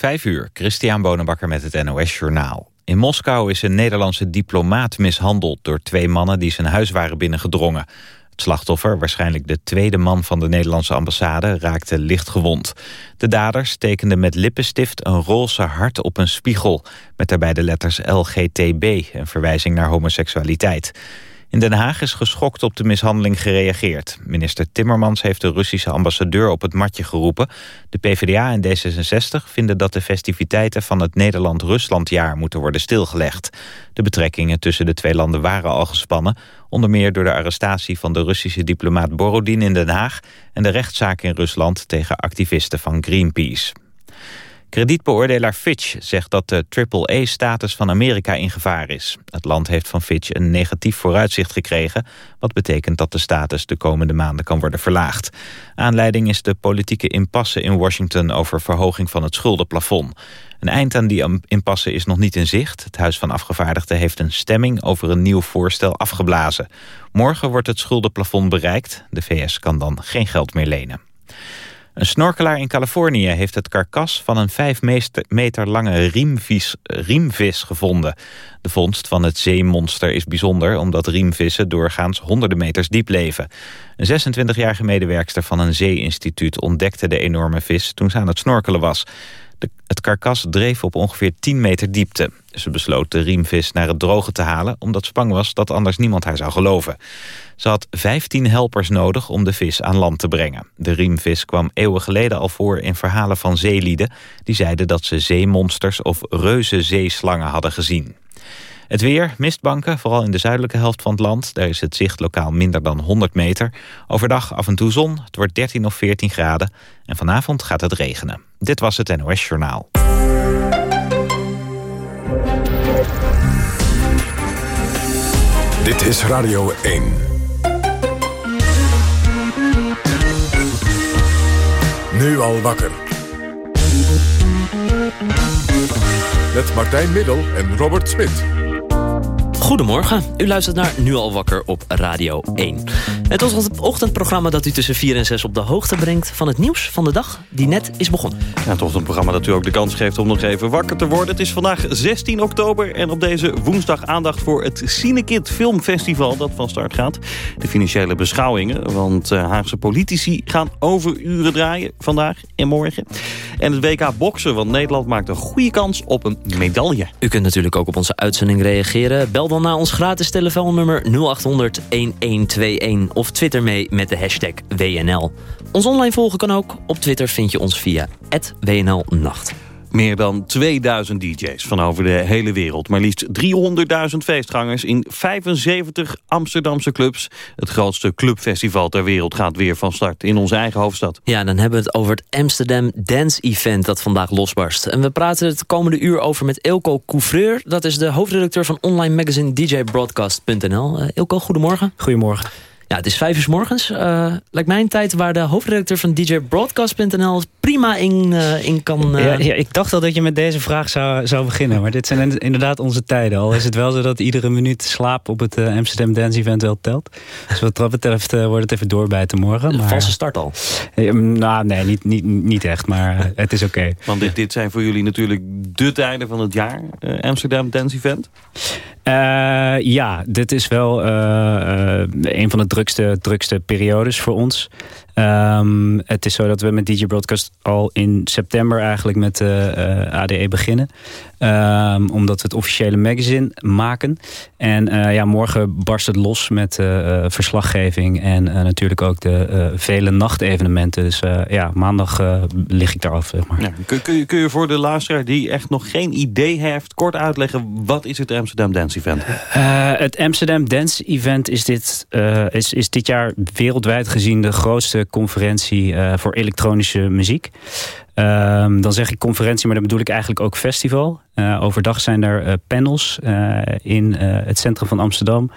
Vijf uur, Christian Bonenbakker met het NOS Journaal. In Moskou is een Nederlandse diplomaat mishandeld door twee mannen die zijn huis waren binnengedrongen. Het slachtoffer, waarschijnlijk de tweede man van de Nederlandse ambassade, raakte licht gewond. De daders tekenden met lippenstift een roze hart op een spiegel... met daarbij de letters LGTB, een verwijzing naar homoseksualiteit. In Den Haag is geschokt op de mishandeling gereageerd. Minister Timmermans heeft de Russische ambassadeur op het matje geroepen. De PvdA en D66 vinden dat de festiviteiten van het Nederland-Ruslandjaar moeten worden stilgelegd. De betrekkingen tussen de twee landen waren al gespannen. Onder meer door de arrestatie van de Russische diplomaat Borodin in Den Haag... en de rechtszaak in Rusland tegen activisten van Greenpeace. Kredietbeoordelaar Fitch zegt dat de AAA-status van Amerika in gevaar is. Het land heeft van Fitch een negatief vooruitzicht gekregen... wat betekent dat de status de komende maanden kan worden verlaagd. Aanleiding is de politieke impasse in Washington... over verhoging van het schuldenplafond. Een eind aan die impasse is nog niet in zicht. Het Huis van Afgevaardigden heeft een stemming over een nieuw voorstel afgeblazen. Morgen wordt het schuldenplafond bereikt. De VS kan dan geen geld meer lenen. Een snorkelaar in Californië heeft het karkas van een 5 meter lange riemvis, riemvis gevonden. De vondst van het zeemonster is bijzonder omdat riemvissen doorgaans honderden meters diep leven. Een 26-jarige medewerkster van een zeeinstituut ontdekte de enorme vis toen ze aan het snorkelen was. Het karkas dreef op ongeveer 10 meter diepte. Ze besloot de riemvis naar het droge te halen... omdat ze bang was dat anders niemand haar zou geloven. Ze had 15 helpers nodig om de vis aan land te brengen. De riemvis kwam eeuwen geleden al voor in verhalen van zeelieden... die zeiden dat ze zeemonsters of reuze zeeslangen hadden gezien. Het weer, mistbanken, vooral in de zuidelijke helft van het land. Daar is het zicht lokaal minder dan 100 meter. Overdag af en toe zon, het wordt 13 of 14 graden. En vanavond gaat het regenen. Dit was het NOS Journaal. Dit is Radio 1. Nu al wakker. Met Martijn Middel en Robert Smit. Goedemorgen, u luistert naar Nu al wakker op Radio 1. Het was het ochtendprogramma dat u tussen 4 en 6 op de hoogte brengt... van het nieuws van de dag die net is begonnen. Ja, het ochtendprogramma dat u ook de kans geeft om nog even wakker te worden. Het is vandaag 16 oktober en op deze woensdag aandacht voor het Cinekid Filmfestival... dat van start gaat. De financiële beschouwingen, want uh, Haagse politici gaan overuren draaien vandaag en morgen. En het WK boksen, want Nederland maakt een goede kans op een medaille. U kunt natuurlijk ook op onze uitzending reageren. Bel dan naar ons gratis telefoonnummer 0800 1121 of twitter mee met de hashtag WNL. Ons online volgen kan ook. Op Twitter vind je ons via WNLnacht. Meer dan 2000 DJ's van over de hele wereld. Maar liefst 300.000 feestgangers in 75 Amsterdamse clubs. Het grootste clubfestival ter wereld gaat weer van start in onze eigen hoofdstad. Ja, dan hebben we het over het Amsterdam Dance Event dat vandaag losbarst. En we praten het komende uur over met Ilko Couvreur. Dat is de hoofdredacteur van online magazine djbroadcast.nl. Uh, Ilko, goedemorgen. Goedemorgen. Ja, het is vijf uur s morgens. Uh, lijkt mij een tijd waar de hoofdredacteur van djbroadcast.nl prima in, uh, in kan... Uh... Ja, ja, ik dacht al dat je met deze vraag zou, zou beginnen. Maar dit zijn inderdaad onze tijden. Al is het wel zo dat iedere minuut slaap op het Amsterdam Dance Event wel telt. Dus wat dat betreft wordt het even doorbijten morgen. Maar... Valse start al? nou, nee, niet, niet, niet echt. Maar het is oké. Okay. Want dit, dit zijn voor jullie natuurlijk de tijden van het jaar. Amsterdam Dance Event. Ja, dit is wel een van de drukste, drukste periodes voor ons. Um, het is zo dat we met DJ Broadcast al in september eigenlijk met de uh, ADE beginnen. Um, omdat we het officiële magazine maken. En uh, ja, morgen barst het los met verslaggeving en natuurlijk ook de vele nachtevenementen. Dus ja, maandag lig ik daar af. Zeg maar. Ja, kun, kun, je, kun je voor de luisteraar die echt nog geen idee heeft... kort uitleggen, wat is het Amsterdam Dance Event? het Amsterdam Dance Event is dit, is, is dit jaar wereldwijd gezien de grootste conferentie uh, voor elektronische muziek. Um, dan zeg ik conferentie, maar dan bedoel ik eigenlijk ook festival. Overdag zijn er panels in het centrum van Amsterdam.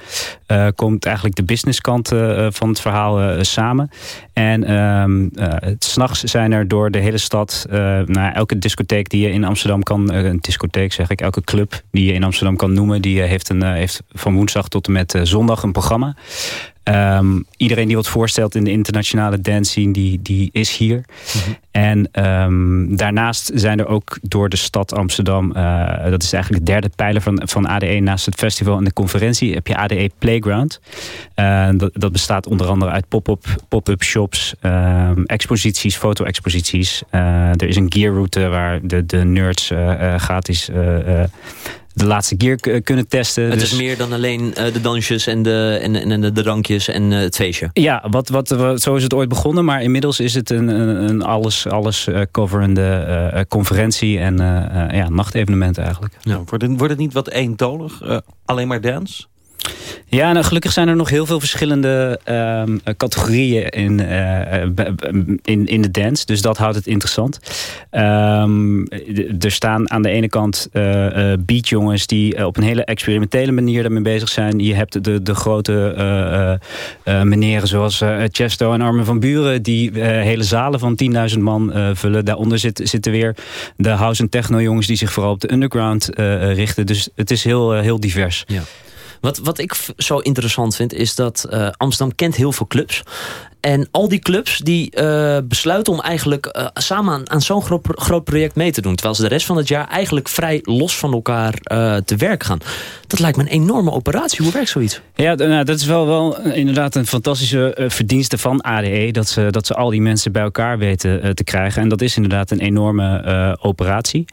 komt eigenlijk de businesskant van het verhaal samen. En um, s'nachts zijn er door de hele stad... nou, elke discotheek die je in Amsterdam kan... een discotheek zeg ik, elke club die je in Amsterdam kan noemen... die heeft, een, heeft van woensdag tot en met zondag een programma. Um, iedereen die wat voorstelt in de internationale dance scene, die, die is hier. Mhm. En um, daarnaast zijn er ook door de stad Amsterdam, uh, dat is eigenlijk de derde pijler van, van ADE naast het festival en de conferentie, heb je ADE Playground. Uh, dat, bestaat onder andere uit pop-up pop shops, um, exposities, foto-exposities. Uh, er is een gearroute waar de, de nerds gratis de laatste keer kunnen testen. Het is dus- meer dan alleen uh, de dansjes en de, en, en, de, de drankjes en uh, het feestje. Ja, wat, wat, wat, zo is het ooit begonnen. Maar inmiddels is het een, een, een alles, alles uh, coverende conferentie en ja, nachtevenement eigenlijk. Ja, wordt, het, wordt het niet wat eentonig? alleen maar dance? Ja, nou, gelukkig zijn er nog heel veel verschillende um, categorieën in, uh, in, in de dance. Dus dat houdt het interessant. Um, er staan aan de ene kant uh, beatjongens die op een hele experimentele manier daarmee bezig zijn. Je hebt de, de grote meneren zoals Chesto en Armin van Buren... die hele zalen van 10.000 man vullen. Daaronder zit, zitten weer de house- en techno-jongens... die zich vooral op de underground richten. Dus het is heel, heel divers. Ja. Wat, wat ik zo interessant vind is dat uh, Amsterdam kent heel veel clubs. En al die clubs die uh, besluiten om eigenlijk uh, samen aan, zo'n groot, project mee te doen. Terwijl ze de rest van het jaar eigenlijk vrij los van elkaar uh, te werk gaan. Dat lijkt me een enorme operatie. Hoe werkt zoiets? Ja, nou, dat is wel, wel inderdaad een fantastische verdienste van ADE. Dat ze, dat ze al die mensen bij elkaar weten te krijgen. En dat is inderdaad een enorme operatie.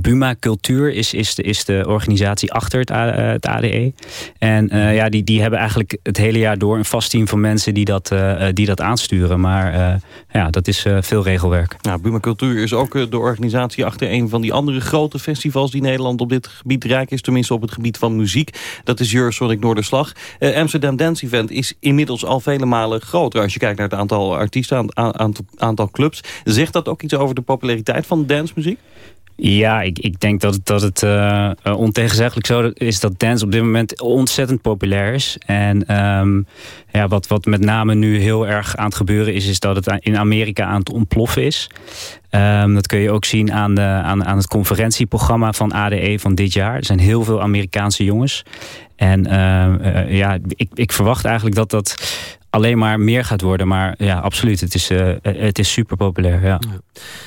Buma Cultuur is, is, de, is de organisatie achter het, ADE. En ja, die, die hebben eigenlijk het hele jaar door een vast team van mensen die dat eh, die dat aansturen. Maar uh, ja, dat is uh, veel regelwerk. Nou, Buma Cultuur is ook de organisatie achter een van die andere grote festivals... die Nederland op dit gebied rijk is, tenminste op het gebied van muziek. Dat is Eurosonic Noorderslag. Amsterdam Dance Event is inmiddels al vele malen groter. Als je kijkt naar het aantal artiesten, aantal, aantal clubs. Zegt dat ook iets over de populariteit van dancemuziek? Ja, ik, ik denk dat, dat het uh, ontegenzeggelijk zo is dat dance op dit moment ontzettend populair is. En um, ja, wat, wat met name nu heel erg aan het gebeuren is, is dat het in Amerika aan het ontploffen is. Um, dat kun je ook zien aan, de, aan, aan het conferentieprogramma van ADE van dit jaar. Er zijn heel veel Amerikaanse jongens. En uh, ja, ik, ik verwacht eigenlijk dat dat alleen maar meer gaat worden. Maar ja, absoluut. Het is, uh, het is super populair. Ja.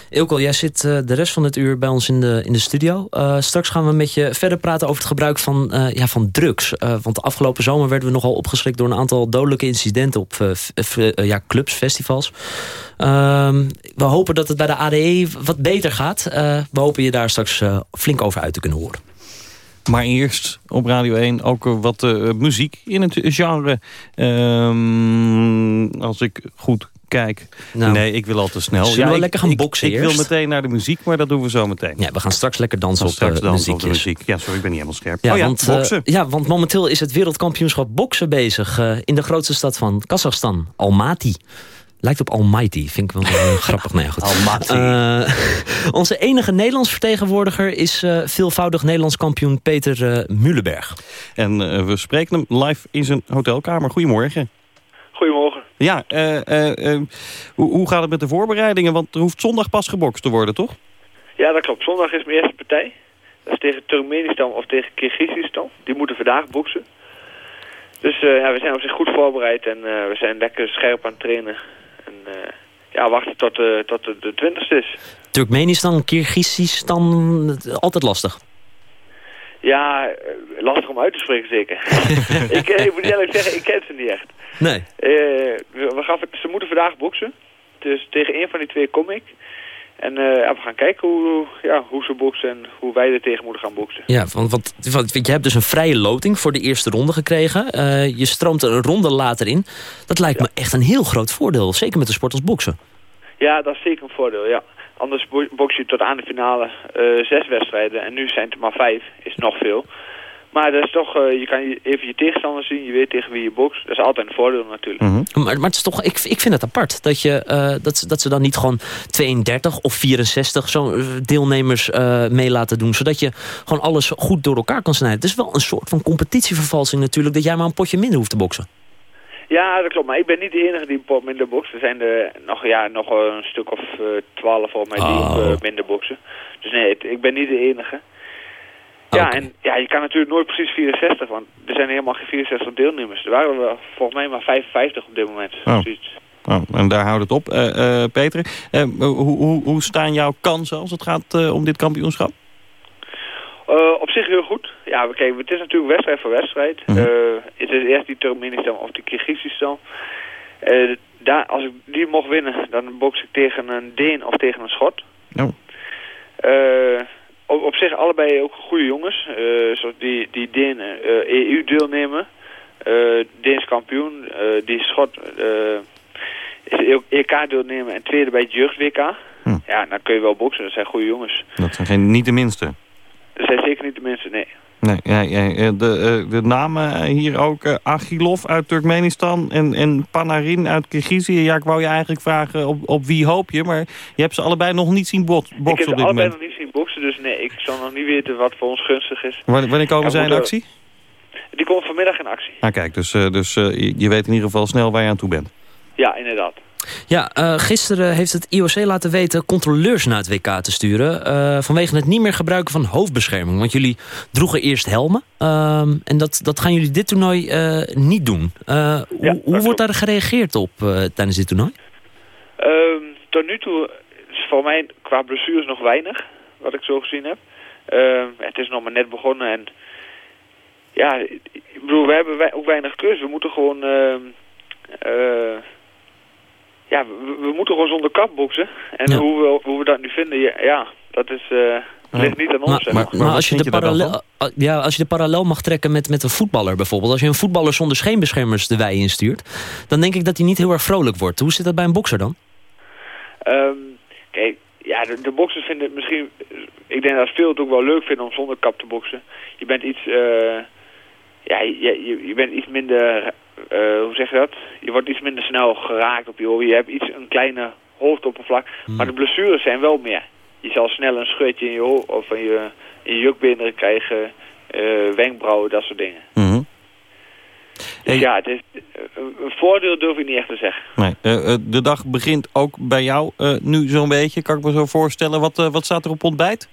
Ilko, jij zit uh, de rest van het uur bij ons in de, in de studio. Uh, straks gaan we met je verder praten over het gebruik van, ja, van drugs. want de afgelopen zomer werden we nogal opgeschrikt... door een aantal dodelijke incidenten op ja, clubs, festivals. Ehm, we hopen dat het bij de ADE wat beter gaat. we hopen je daar straks flink over uit te kunnen horen. Maar eerst op Radio 1 ook wat uh, muziek in het genre. Um, als ik goed kijk. Nou, nee, ik wil al te snel. Zullen ja, we lekker gaan boksen ik, ik, wil meteen naar de muziek, maar dat doen we zo meteen. Ja, we gaan straks lekker dansen, op, straks uh, dansen op de muziek. Ja, sorry, ik ben niet helemaal scherp. Ja, oh, ja, want, boksen. Uh, ja, want momenteel is het wereldkampioenschap boksen bezig... Uh, in de grootste stad van Kazachstan, Almaty. Lijkt op Almighty, vind ik wel uh, grappig. Nee, goed. Almaty. Uh, onze enige Nederlands vertegenwoordiger is uh, veelvoudig Nederlands kampioen Peter Mulenberg. En we spreken hem live in zijn hotelkamer. Goedemorgen. Goedemorgen. Ja, hoe, hoe, gaat het met de voorbereidingen? Want er hoeft zondag pas gebokst te worden, toch? Ja, dat klopt. Zondag is mijn eerste partij. Dat is tegen Turkmenistan of tegen Kyrgyzstan. Die moeten vandaag boksen. Dus ja, we zijn op zich goed voorbereid en we zijn lekker scherp aan het trainen. En uh, ja, wachten tot, uh, tot de, de 20 is. Turkmenistan, Kyrgyzstan, altijd lastig. Ja, eh, lastig om uit te spreken zeker. ik, ik, moet eerlijk zeggen, ik ken ze niet echt. Nee. Uh, we, gaan, ze moeten vandaag boksen. Dus tegen een van die twee kom ik. En uh, ja, we gaan kijken hoe, ja, hoe ze boksen en hoe wij er tegen moeten gaan boksen. Ja, want, want, want je hebt dus een vrije loting voor de eerste ronde gekregen. Uh, je stroomt er een ronde later in. Dat lijkt me echt een heel groot voordeel, zeker met de sport als boksen. Ja, dat is zeker een voordeel, ja. Anders boks je tot aan de finale uh, zes wedstrijden en nu zijn het er maar vijf, is nog veel. Maar dat is toch, eh, je kan je- even je tegenstander zien, je weet tegen wie je bokst. Dat is altijd een voordeel natuurlijk. Mhm. Maar, maar het is toch, ik, ik vind het apart dat, je, eh, dat, ze- dat ze dan niet gewoon 32 of 64 zo eh, deelnemers eh, mee laten doen. Zodat je gewoon alles goed door elkaar kan snijden. Het is wel een soort van competitievervalsing natuurlijk. Dat jij maar een potje minder hoeft te boksen. Ja, dat klopt. Maar ik ben niet de enige die een pot minder bokst. Er zijn er nog, ja, nog een stuk of eh, twaalf volgens mij die Oh. minder boksen. Dus nee, het- ik ben niet de enige. Ja, en ja, je kan natuurlijk nooit precies 64, want er zijn helemaal geen 64 deelnemers. Er waren er volgens mij maar 55 op dit moment. Oh. Oh, en daar houdt het op. Eh, eh, Peter, eh, hoe, hoe, hoe staan jouw kansen als het gaat om dit kampioenschap? Op zich heel goed. Ja, we kijken, het is natuurlijk wedstrijd voor wedstrijd. Mhm. Eh, het is eerst die Turkmenistan of die Kyrgyzstan. Daar, als ik die mocht winnen, dan boks ik tegen een Deen of tegen een Schot. Oh. Op, op zich allebei ook goede jongens. eh, zoals die, die Deen eh, EU-deelnemer. eh Deens kampioen. die Schot eh, is ook EK-deelnemer en tweede bij het jeugd-WK. Hm. Ja, dan kun je wel boksen. Dat zijn goede jongens. Dat zijn geen, niet de minste. Dat zijn zeker niet de mensen, nee. Nee, ja, ja, eh, de, eh, de namen hier ook uh, Agilov uit Turkmenistan en, en Panarin uit Kirgizië. Ja, ik wou je eigenlijk vragen op, op wie hoop je, maar je hebt ze allebei nog niet zien bot, ik boksen heb op ze dit allebei moment. nog niet zien boksen, dus nee, ik zal nog niet weten wat voor ons gunstig is. Wanneer, wanneer komen zij in actie? Die komt vanmiddag in actie. Ah, kijk, dus, eh, dus eh, je weet in ieder geval snel waar je aan toe bent. Ja, inderdaad. Ja, eh, gisteren heeft het IOC laten weten controleurs naar het WK te sturen. eh, vanwege het niet meer gebruiken van hoofdbescherming. Want jullie droegen eerst helmen. ehm, en dat, dat gaan jullie dit toernooi eh, niet doen. Hoe wordt daar gereageerd op tijdens dit toernooi? Ehm, tot nu toe is voor mij qua blessures nog weinig, wat ik zo gezien heb. Ehm, het is nog maar net begonnen en ja, ik bedoel, we hebben ook weinig keus. We moeten gewoon, ja, we, we moeten gewoon zonder kap boksen. En Ja. hoe, we, hoe we dat nu vinden, ja, ja dat is, eh, ligt niet aan ons. Maar, zeg maar, maar. maar maar wat als, je de parallel, ah, ja, als je de parallel mag trekken met, met een voetballer bijvoorbeeld. Als je een voetballer zonder scheenbeschermers de wei instuurt. Dan denk ik dat hij niet heel erg vrolijk wordt. Hoe zit dat bij een bokser dan? Ehm, kijk, ja, de, de boxers vinden het misschien... Ik denk dat veel het ook wel leuk vinden om zonder kap te boksen. Je bent iets... eh, ja, je, je, je bent iets minder... eh, hoe zeg je dat? Je wordt iets minder snel geraakt op je oor. Je hebt iets een kleine hoofdoppervlak. Maar de blessures zijn wel meer. Je zal snel een scheurtje in je hoofd of in je, in je jukbeenderen krijgen. eh, wenkbrauwen, dat soort dingen. Mhm. Dus Hey. ja, het is, een een voordeel durf ik niet echt te zeggen. Nee, eh, eh, de dag begint ook bij jou eh, nu zo'n beetje. Kan ik me zo voorstellen. Wat, eh, wat staat er op ontbijt?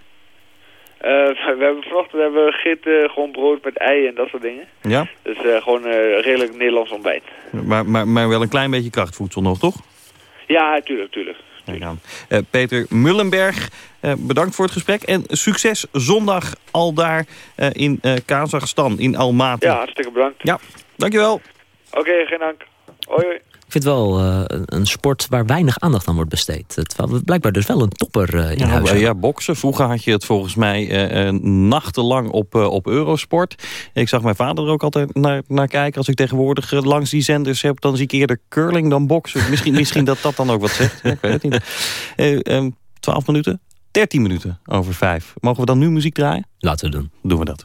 Eh, we hebben vanochtend we hebben gegeten, gewoon brood met ei en dat soort dingen. Ja, Dus eh, gewoon eh, redelijk Nederlands ontbijt. maar, maar, maar wel een klein beetje krachtvoedsel nog, toch? Ja, tuurlijk, tuurlijk. Aan. Eh, Peter Mullenberg, eh, bedankt voor het gesprek. En succes zondag al daar eh, in eh, Kazachstan, in Almaty. Ja, hartstikke bedankt. Ja, dankjewel. Oké, geen dank. Hoi, hoi. Vind het wel eh, een- sport waar weinig aandacht aan wordt besteed. Het blijkbaar dus wel een topper eh, in Ja, huis. ja, boksen. Vroeger had je het volgens mij eh, nachtenlang op, op Eurosport. Ik zag mijn vader er ook altijd naar, naar kijken. Als ik tegenwoordig langs die zenders heb, dan zie ik eerder curling dan boksen. Misschien, misschien dat dat dan ook wat zegt. Ja, ik weet het niet. Eh, ehm, 12 minuten? 13 minuten over 5. Mogen we dan nu muziek draaien? Laten we doen. Doen we dat.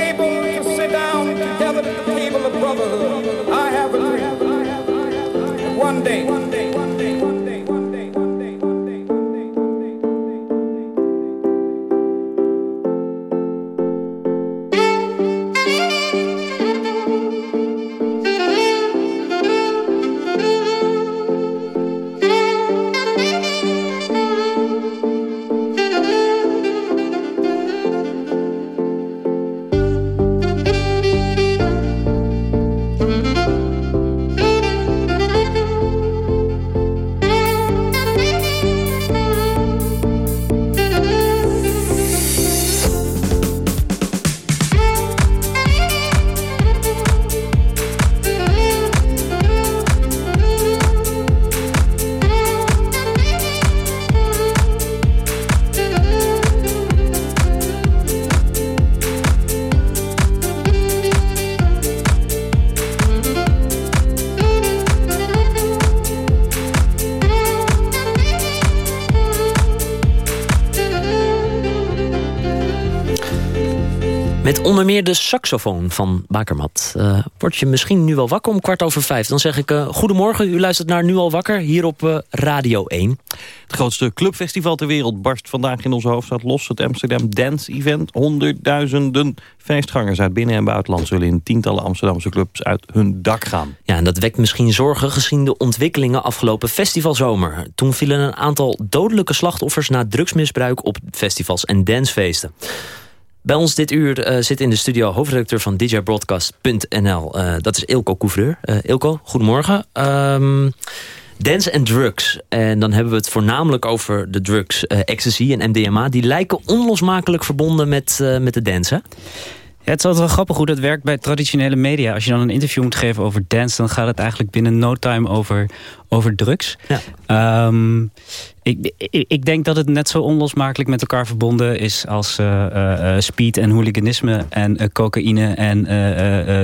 Met onder meer de saxofoon van Bakermat. Eh, word je misschien nu wel wakker om kwart over vijf. Dan zeg ik uh, goedemorgen, u luistert naar Nu al wakker hier op uh, Radio 1. Het grootste clubfestival ter wereld barst vandaag in onze hoofdstad los. Het Amsterdam Dance Event. Honderdduizenden feestgangers uit binnen- en buitenland... zullen in tientallen Amsterdamse clubs uit hun dak gaan. Ja, en dat wekt misschien zorgen gezien de ontwikkelingen afgelopen festivalzomer. Toen vielen een aantal dodelijke slachtoffers na drugsmisbruik op festivals en dancefeesten. Bij ons dit uur uh, zit in de studio hoofdredacteur van DJBroadcast.nl. Uh, dat is Ilko Couvreur. Uh, Ilko, goedemorgen. Um, dance en drugs. En dan hebben we het voornamelijk over de drugs ecstasy en MDMA. Die lijken onlosmakelijk verbonden met, met de dance, hè? Het is altijd wel grappig hoe dat werkt bij traditionele media. Als je dan een interview moet geven over dance... dan gaat het eigenlijk binnen no time over, over drugs. Ja. Um, ik, ik, ik, denk dat het net zo onlosmakelijk met elkaar verbonden is... als uh, uh, speed en hooliganisme en uh, cocaïne... en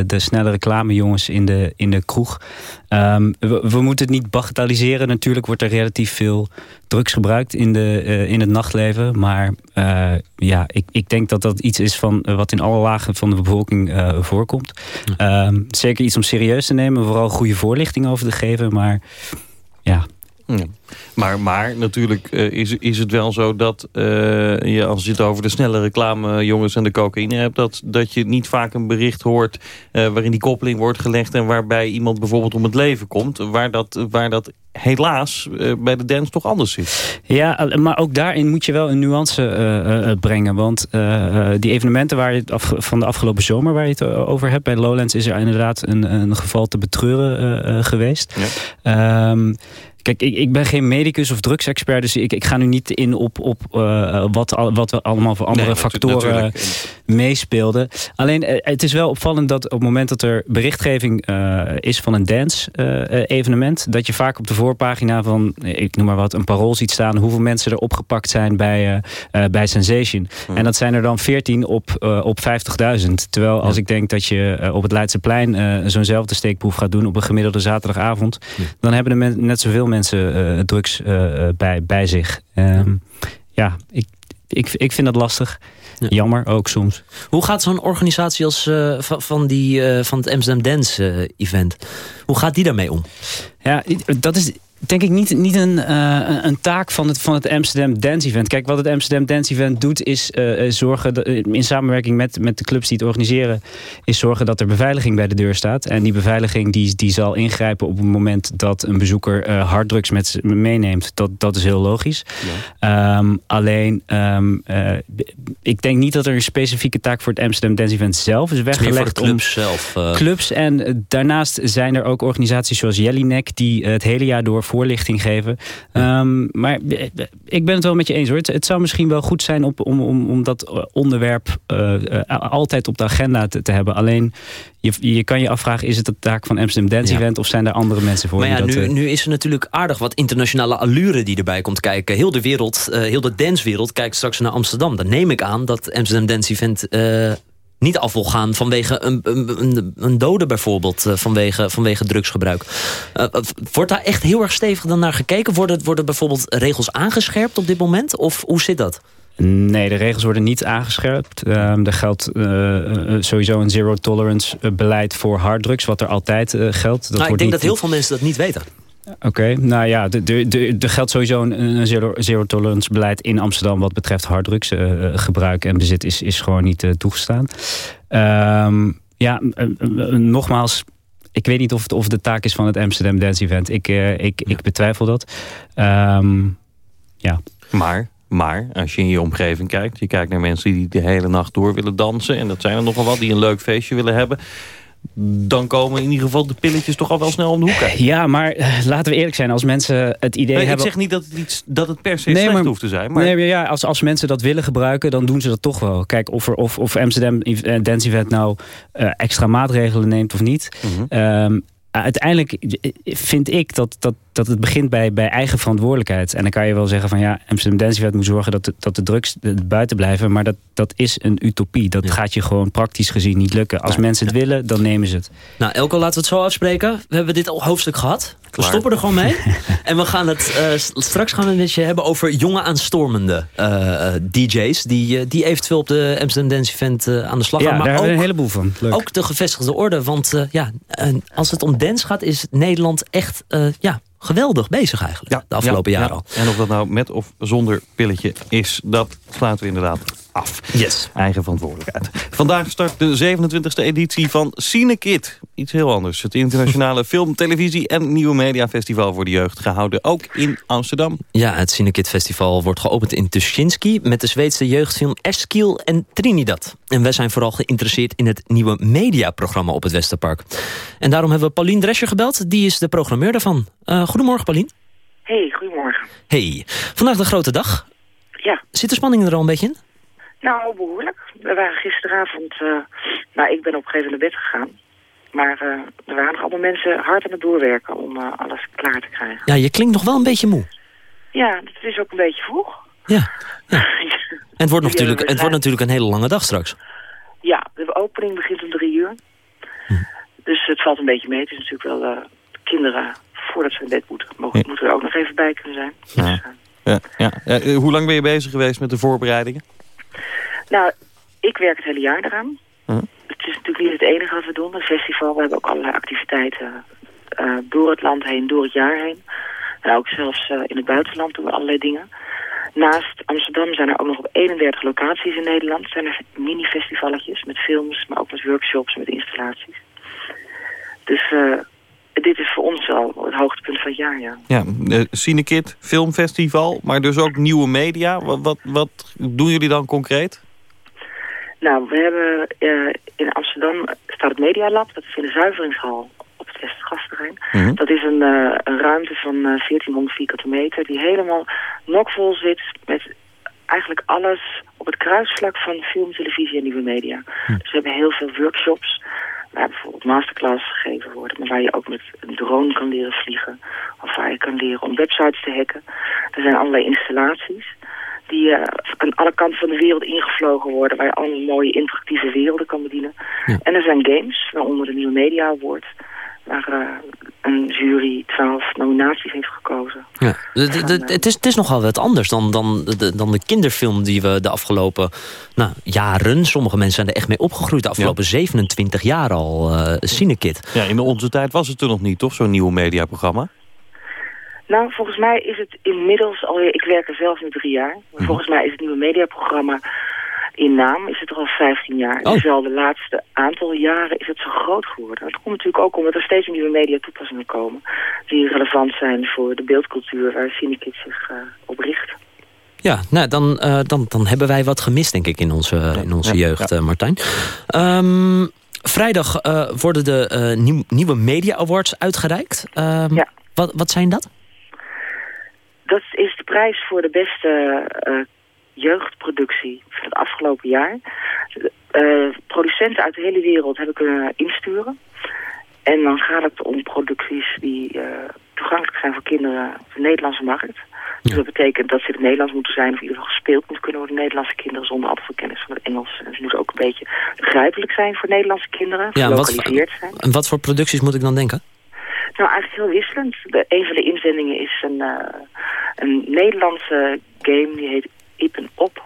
de snelle reclamejongens in de, in de kroeg. Um, we, we, moeten het niet bagatelliseren. Natuurlijk wordt er relatief veel drugs gebruikt in, de, in het nachtleven. Maar ja, ik, ik denk dat dat iets is van, wat in alle lagen van de bevolking voorkomt. Ja. Um, zeker iets om serieus te nemen. Vooral goede voorlichting over te geven. Maar Yeah. Hmm. Maar, maar natuurlijk uh, is, is het wel zo dat uh, je als je het over de snelle reclame jongens en de cocaïne hebt... dat, dat je niet vaak een bericht hoort uh, waarin die koppeling wordt gelegd... en waarbij iemand bijvoorbeeld om het leven komt. Waar dat, waar dat helaas bij de dance toch anders is. Ja, maar ook daarin moet je wel een nuance brengen. Want die evenementen waar je het af, van de afgelopen zomer waar je het over hebt... bij Lowlands is er inderdaad een, een geval te betreuren geweest. Ja. Um, Kijk, ik, ik ben geen medicus of drugsexpert, dus ik, ik ga nu niet in op, op uh, wat, wat er allemaal voor andere nee, factoren meespeelden. Alleen, uh, het is wel opvallend dat op het moment dat er berichtgeving uh, is van een dance-evenement, dat je vaak op de voorpagina van, ik noem maar wat, een parool ziet staan hoeveel mensen er opgepakt zijn bij, bij Sensation. Hmm. En dat zijn er dan 14 op, op 50.000. Terwijl als ja. ik denk dat je op het Leidseplein zo'nzelfde steekproef gaat doen op een gemiddelde zaterdagavond, ja. dan hebben er net zoveel mensen mensen drugs uh, bij, bij zich. Um, ja, ik, ik, ik vind dat lastig. Ja. Jammer ook soms. Hoe gaat zo'n organisatie als uh, van, die, uh, van het Amsterdam Dance Event... hoe gaat die daarmee om? Ja, dat is denk ik niet, niet een, uh, een taak van het, van het Amsterdam Dance Event. Kijk, wat het Amsterdam Dance Event doet is uh, zorgen... Dat, in samenwerking met, met de clubs die het organiseren... is zorgen dat er beveiliging bij de deur staat. En die beveiliging die, die zal ingrijpen op het moment... dat een bezoeker uh, harddrugs met meeneemt. Dat, dat is heel logisch. Ja. Um, alleen, um, ik denk niet dat er een specifieke taak... voor het Amsterdam Dance Event zelf is weggelegd. Voor clubs zelf. Clubs en daarnaast zijn er ook organisaties zoals Jellinek... die het hele jaar door voorlichting geven. Ehm, maar eh, ik ben het wel met je eens hoor. Het, het zou misschien wel goed zijn op, om, om, om dat onderwerp uh, uh, altijd op de agenda te, te hebben. Alleen je, je kan je afvragen, is het de taak van Amsterdam Dance Ja. Event of zijn er andere mensen voor? Maar ja, dat, nu, eh, nu is er natuurlijk aardig wat internationale allure die erbij komt kijken. Heel de wereld, eh, heel de dancewereld kijkt straks naar Amsterdam. Dan neem ik aan dat Amsterdam Dance Event eh, niet af wil gaan vanwege een, een, een, dode bijvoorbeeld. eh, vanwege, vanwege drugsgebruik. Eh, eh, wordt daar echt heel erg stevig dan naar gekeken? Worden, worden bijvoorbeeld regels aangescherpt op dit moment? Of hoe zit dat? Nee, de regels worden niet aangescherpt. Ehm, er geldt sowieso een zero tolerance beleid voor harddrugs, wat er altijd geldt. Dat nou, ik denk niet- dat heel veel mensen dat niet weten. Oké, nou ja, er geldt sowieso een, een zero, zero tolerance beleid in Amsterdam wat betreft harddrugs. eh, eh, en bezit is, is gewoon niet eh, toegestaan. Ehm, ja, nogmaals, ik weet niet of het, of de taak is van het Amsterdam Dance Event. Ik, ik, ik betwijfel dat. Ehm, ja. Maar, maar, als je in je omgeving kijkt... je kijkt naar mensen die de hele nacht door willen dansen... en dat zijn er nogal wat die een leuk feestje willen hebben... dan komen in ieder geval de pilletjes toch al wel snel om de hoek ja, maar eh, laten we eerlijk zijn. Als mensen het idee Nee, ik hebben... zeg niet dat het, iets, dat het per se Nee, slecht maar- hoeft te zijn. Maar Nee, maar ja, als, als mensen dat willen gebruiken, dan doen ze dat toch wel. Kijk, of, er, of, of Amsterdam eh, Dance Event nou eh, extra maatregelen neemt of niet. Mhm. Ehm, uiteindelijk vind ik dat, dat, dat het begint bij, bij eigen verantwoordelijkheid. En dan kan je wel zeggen van ja, Amsterdam Dance Event moet zorgen dat de, dat de drugs buiten blijven. Maar dat, dat is een utopie. Dat Ja. gaat je gewoon praktisch gezien niet lukken. Als mensen het willen, dan nemen ze het. Nou, Elko, laten we het zo afspreken. We hebben dit al hoofdstuk gehad. We stoppen er gewoon mee. en we gaan het eh, straks gaan we het met je hebben over jonge aanstormende eh, eh, DJ's. Die, die eventueel op de Amsterdam Dance Event aan de slag Ja, gaan. daar Maar hebben we een ook, heleboel van. Leuk. ook de gevestigde orde. Want eh, ja, als het om dance gaat, is Nederland echt eh, ja, geweldig bezig eigenlijk. de afgelopen ja, jaren ja. al. En of dat nou met of zonder pilletje is, dat sluiten we inderdaad af. Yes. Eigen verantwoordelijkheid. Vandaag start de 27e editie van Cinekid. Iets heel anders. Het internationale film, televisie en nieuwe media festival voor de jeugd. Gehouden ook in Amsterdam. Ja, het Cinekid Festival wordt geopend in Tuschinski... met de Zweedse jeugdfilm Eskiel en Trinidad. En wij zijn vooral geïnteresseerd in het nieuwe mediaprogramma op het Westerpark. En daarom hebben we Paulien Drescher gebeld. Die is de programmeur daarvan. Eh, goedemorgen, Paulien. Hey, goedemorgen. Hey, vandaag de grote dag. Ja, Zit de spanning er al een beetje in? Nou behoorlijk. We waren gisteravond, eh, nou ik ben op een gegeven moment naar bed gegaan. Maar eh, er waren nog allemaal mensen hard aan het doorwerken om eh, alles klaar te krijgen. Ja, je klinkt nog wel een beetje moe. Ja, het is ook een beetje vroeg. Ja. En het wordt, Ja, natuurlijk, het wordt natuurlijk een hele lange dag straks. ja, de opening begint om drie uur. Dus het valt een beetje mee. Het is natuurlijk wel eh, kinderen, voordat ze in bed moeten, mogen, moeten er ook nog even bij kunnen zijn. Ja. Dus, Ja, ja. Eh, hoe lang ben je bezig geweest met de voorbereidingen? Nou, ik werk het hele jaar eraan. Hm. Het is natuurlijk niet het enige wat we doen. Een festival, we hebben ook allerlei activiteiten eh, door het land heen, door het jaar heen. En ook zelfs eh, in het buitenland doen we allerlei dingen. Naast Amsterdam zijn er ook nog op 31 locaties in Nederland. Zijn er mini-festivalletjes met films, maar ook met workshops, met installaties. Dus eh, dit is voor ons wel het hoogtepunt van het jaar, ja. Ja, uh, Cinekid, filmfestival, maar dus ook nieuwe media. Wat, wat, wat doen jullie dan concreet? Nou, we hebben eh, in Amsterdam staat het Media Lab. Dat is in de zuiveringshal op het Westgasterrein. Mhm. Dat is een, eh, een ruimte van eh 1400 vierkante meter die helemaal nokvol zit met eigenlijk alles op het kruisvlak van film, televisie en nieuwe media. Dus we hebben heel veel workshops waar bijvoorbeeld masterclasses gegeven worden, maar waar je ook met een drone kan leren vliegen of waar je kan leren om websites te hacken. Er zijn allerlei installaties die eh, aan alle kanten van de wereld ingevlogen worden, waar je allemaal mooie interactieve werelden kan bedienen. Ja. En er zijn games, waaronder de Nieuwe Media Award, waar eh, een jury twaalf nominaties heeft gekozen. Ja. Het, het- is, het is nogal wat anders dan, dan, de, dan de kinderfilm die we de afgelopen nou, jaren... sommige mensen zijn er echt mee opgegroeid de afgelopen 27 jaar al, eh Cinekid. Ja, in onze tijd was het er nog niet, toch? Zo'n nieuw mediaprogramma. Nou, volgens mij is het inmiddels alweer, ik werk er zelf nu drie jaar, maar volgens mij is het nieuwe mediaprogramma in naam is het er al 15 jaar. Oh. Dus wel de laatste aantal jaren is het zo groot geworden. Dat komt natuurlijk ook omdat er steeds nieuwe media toepassingen komen die relevant zijn voor de beeldcultuur waar Cinekid zich eh, op richt. Ja, nou, dan, eh, dan, dan hebben wij wat gemist, denk ik, in onze, in onze ja, jeugd, eh, Martijn. Ehm, vrijdag eh, worden de eh, nieuw- nieuwe Media Awards uitgereikt. Ehm, Ja. wat, wat zijn dat? dat is de prijs voor de beste eh, jeugdproductie van het afgelopen jaar. Eh, producenten uit de hele wereld hebben kunnen insturen. En dan gaat het om producties die eh, toegankelijk zijn voor kinderen op de Nederlandse markt. Dus dat betekent dat ze in het Nederlands moeten zijn of in ieder geval gespeeld moeten kunnen worden door Nederlandse kinderen zonder al te veel kennis van het Engels. En ze moeten ook een beetje begrijpelijk zijn voor Nederlandse kinderen, Ja, wat, zijn. en wat voor producties moet ik dan denken? Nou, eigenlijk heel wisselend. De, een van de inzendingen is een, eh, een Nederlandse game, die heet Ip en Op.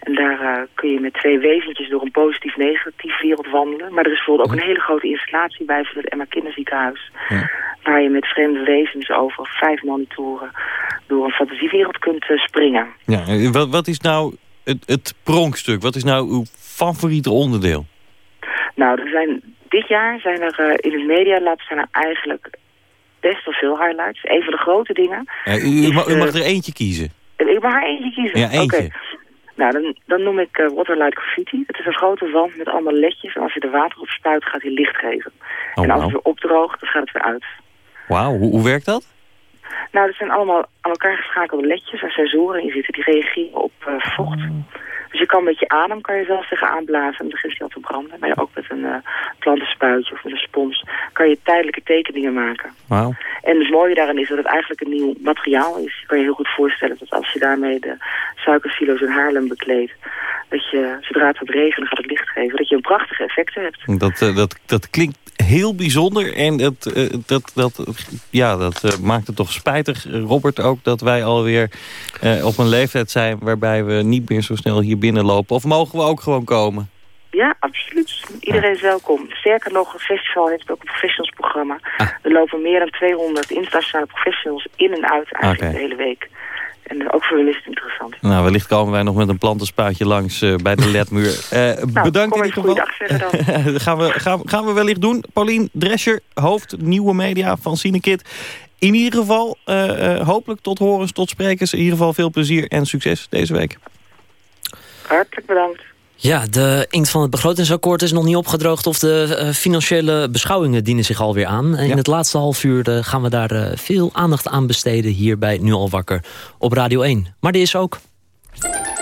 En daar eh, kun je met twee wezentjes door een positief-negatief wereld wandelen. Maar er is bijvoorbeeld ook een hele grote installatie bij voor het Emma Kinderziekenhuis. Waar je met vreemde wezens over vijf monitoren door een fantasiewereld kunt eh, springen. Ja, eh, wat, wat is nou het, het pronkstuk? Wat is nou uw favoriete onderdeel? Nou, er zijn, dit jaar zijn er in het medialab zijn er eigenlijk best wel veel highlights. Een van de grote dingen. Ja, u, mag er eentje kiezen. Ik mag er eentje kiezen. Ja, eentje. Oké. Nou, dan, dan noem ik eh, Waterlight Graffiti. Het is een grote wand met allemaal ledjes. En als je er water op spuit, gaat hij licht geven. Oh, en als het weer opdroogt, dan gaat het weer uit. Wauw, hoe, hoe werkt dat? Nou, dat zijn allemaal aan elkaar geschakelde ledjes en sensoren in zitten. Die reageren op eh, vocht. Dus je kan met je adem, kan je zelf tegen aanblazen. En hij al te branden. Maar je ook met een eh plantenspuitje of met een spons kan je tijdelijke tekeningen maken. En het mooie daarin is dat het eigenlijk een nieuw materiaal is. Je kan je heel goed voorstellen dat als je daarmee de suikersilo's in Haarlem bekleedt... dat je, zodra het gaat regenen, gaat het licht geven. Dat je een prachtige effecten hebt. Dat, eh, dat, dat klinkt heel bijzonder en dat, eh, dat, dat, ja, dat eh, maakt het toch spijtig, Robert, ook... dat wij alweer eh, op een leeftijd zijn waarbij we niet meer zo snel hier binnenlopen. Of mogen we ook gewoon komen? Ja, absoluut. Iedereen is welkom. Sterker nog, het festival heeft ook een professionals-programma. Er lopen meer dan 200 internationale professionals in en uit eigenlijk de hele week. En ook voor hen is het interessant. Nou, wellicht komen wij nog met een plantenspuitje langs eh, bij de ledmuur. Eh, bedankt Nou, kom in ieder geval. dan. gaan, we, gaan, gaan we wellicht doen. Paulien Drescher, hoofd Nieuwe Media van Cinekit. In ieder geval, eh, hopelijk tot horens, tot sprekers. In ieder geval veel plezier en succes deze week. Hartelijk bedankt. Ja, de inkt van het begrotingsakkoord is nog niet opgedroogd... of de eh, financiële beschouwingen dienen zich alweer aan. En in het laatste half uur eh, gaan we daar eh, veel aandacht aan besteden... hier bij Nu Al Wakker op Radio 1. Maar die is ook.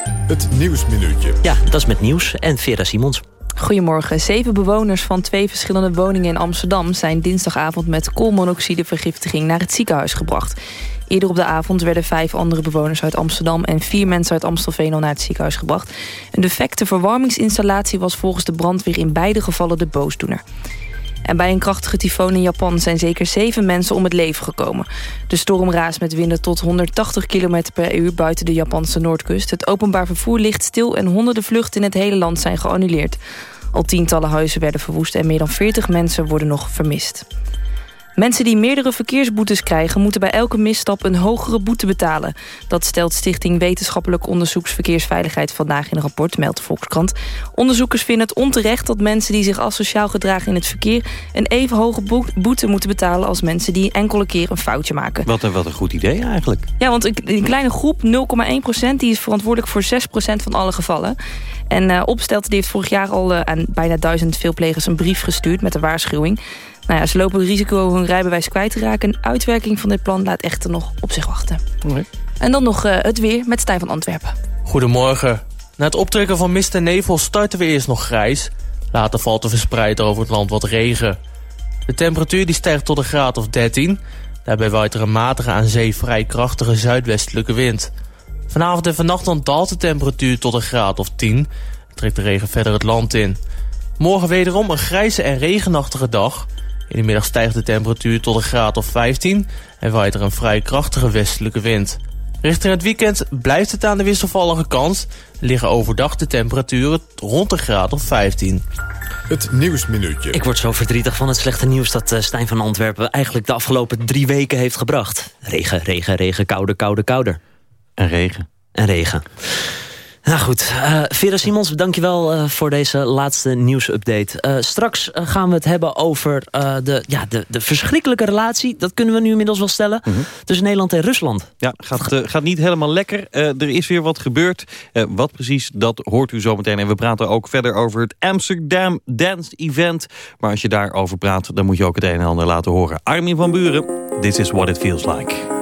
Het Nieuwsminuutje. Ja, dat is met nieuws. En Vera Simons. Goedemorgen. Zeven bewoners van twee verschillende woningen in Amsterdam... zijn dinsdagavond met koolmonoxidevergiftiging naar het ziekenhuis gebracht. Eerder op de avond werden vijf andere bewoners uit Amsterdam... en vier mensen uit Amstelveen al naar het ziekenhuis gebracht. Een defecte verwarmingsinstallatie was volgens de brandweer... in beide gevallen de boosdoener. En bij een krachtige tyfoon in Japan zijn zeker zeven mensen om het leven gekomen. De storm raast met winden tot 180 km per uur buiten de Japanse noordkust. Het openbaar vervoer ligt stil en honderden vluchten in het hele land zijn geannuleerd. Al tientallen huizen werden verwoest en meer dan 40 mensen worden nog vermist. Mensen die meerdere verkeersboetes krijgen... moeten bij elke misstap een hogere boete betalen. Dat stelt Stichting Wetenschappelijk Onderzoeksverkeersveiligheid... vandaag in een rapport, meldt de Volkskrant. Onderzoekers vinden het onterecht dat mensen die zich asociaal gedragen in het verkeer... een even hoge boe- boete moeten betalen als mensen die enkele keer een foutje maken. Wat een, wat een goed idee eigenlijk. Ja, want een, kleine groep, 0,1% die is verantwoordelijk voor 6% van alle gevallen. En eh Opstelten die heeft vorig jaar al eh, aan bijna duizend veelplegers een brief gestuurd met een waarschuwing. Nou ja, ze lopen het risico hun rijbewijs kwijt te raken. En uitwerking van dit plan laat echter nog op zich wachten. En dan nog eh, het weer met Stijn van Antwerpen. Goedemorgen. Na het optrekken van mist en nevel starten we eerst nog grijs. Later valt er verspreid over het land wat regen. De temperatuur die stijgt tot een graad of 13. Daarbij waait er een matige aan zee vrij krachtige zuidwestelijke wind. Vanavond en vannacht dan daalt de temperatuur tot een graad of 10. En trekt de regen verder het land in. Morgen wederom een grijze en regenachtige dag. In de middag stijgt de temperatuur tot een graad of 15 en waait er een vrij krachtige westelijke wind. Richting het weekend blijft het aan de wisselvallige kant. Liggen overdag de temperaturen rond een graad of 15. Het Nieuwsminuutje. Ik word zo verdrietig van het slechte nieuws dat eh, Stijn van Antwerpen... eigenlijk de afgelopen drie weken heeft gebracht. Regen, regen, regen, kouder, kouder, kouder. En regen. En regen. Nou goed, eh Vera Simons, dankjewel uh, voor deze laatste nieuwsupdate. Uh, straks gaan we het hebben over de, ja, de, de verschrikkelijke relatie... dat kunnen we nu inmiddels wel stellen, mm -hmm. tussen Nederland en Rusland. Ja, gaat, gaat niet helemaal lekker. Er is weer wat gebeurd. Wat precies, dat hoort u zometeen. En we praten ook verder over het Amsterdam Dance Event. Maar als je daarover praat, dan moet je ook het een en ander laten horen. Armin van Buren, This is what it feels like.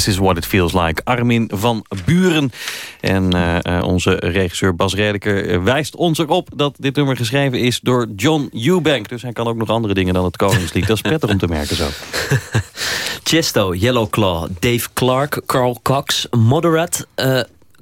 This is what it feels like. Armin van Buren. En eh, eh, onze regisseur Bas Redeker eh, wijst ons erop dat dit nummer geschreven is door John Eubank. Dus hij kan ook nog andere dingen dan het Koningslied. Dat is prettig om te merken zo. Chesto, Yellow Claw, Dave Clark, Carl Cox, Moderate, eh,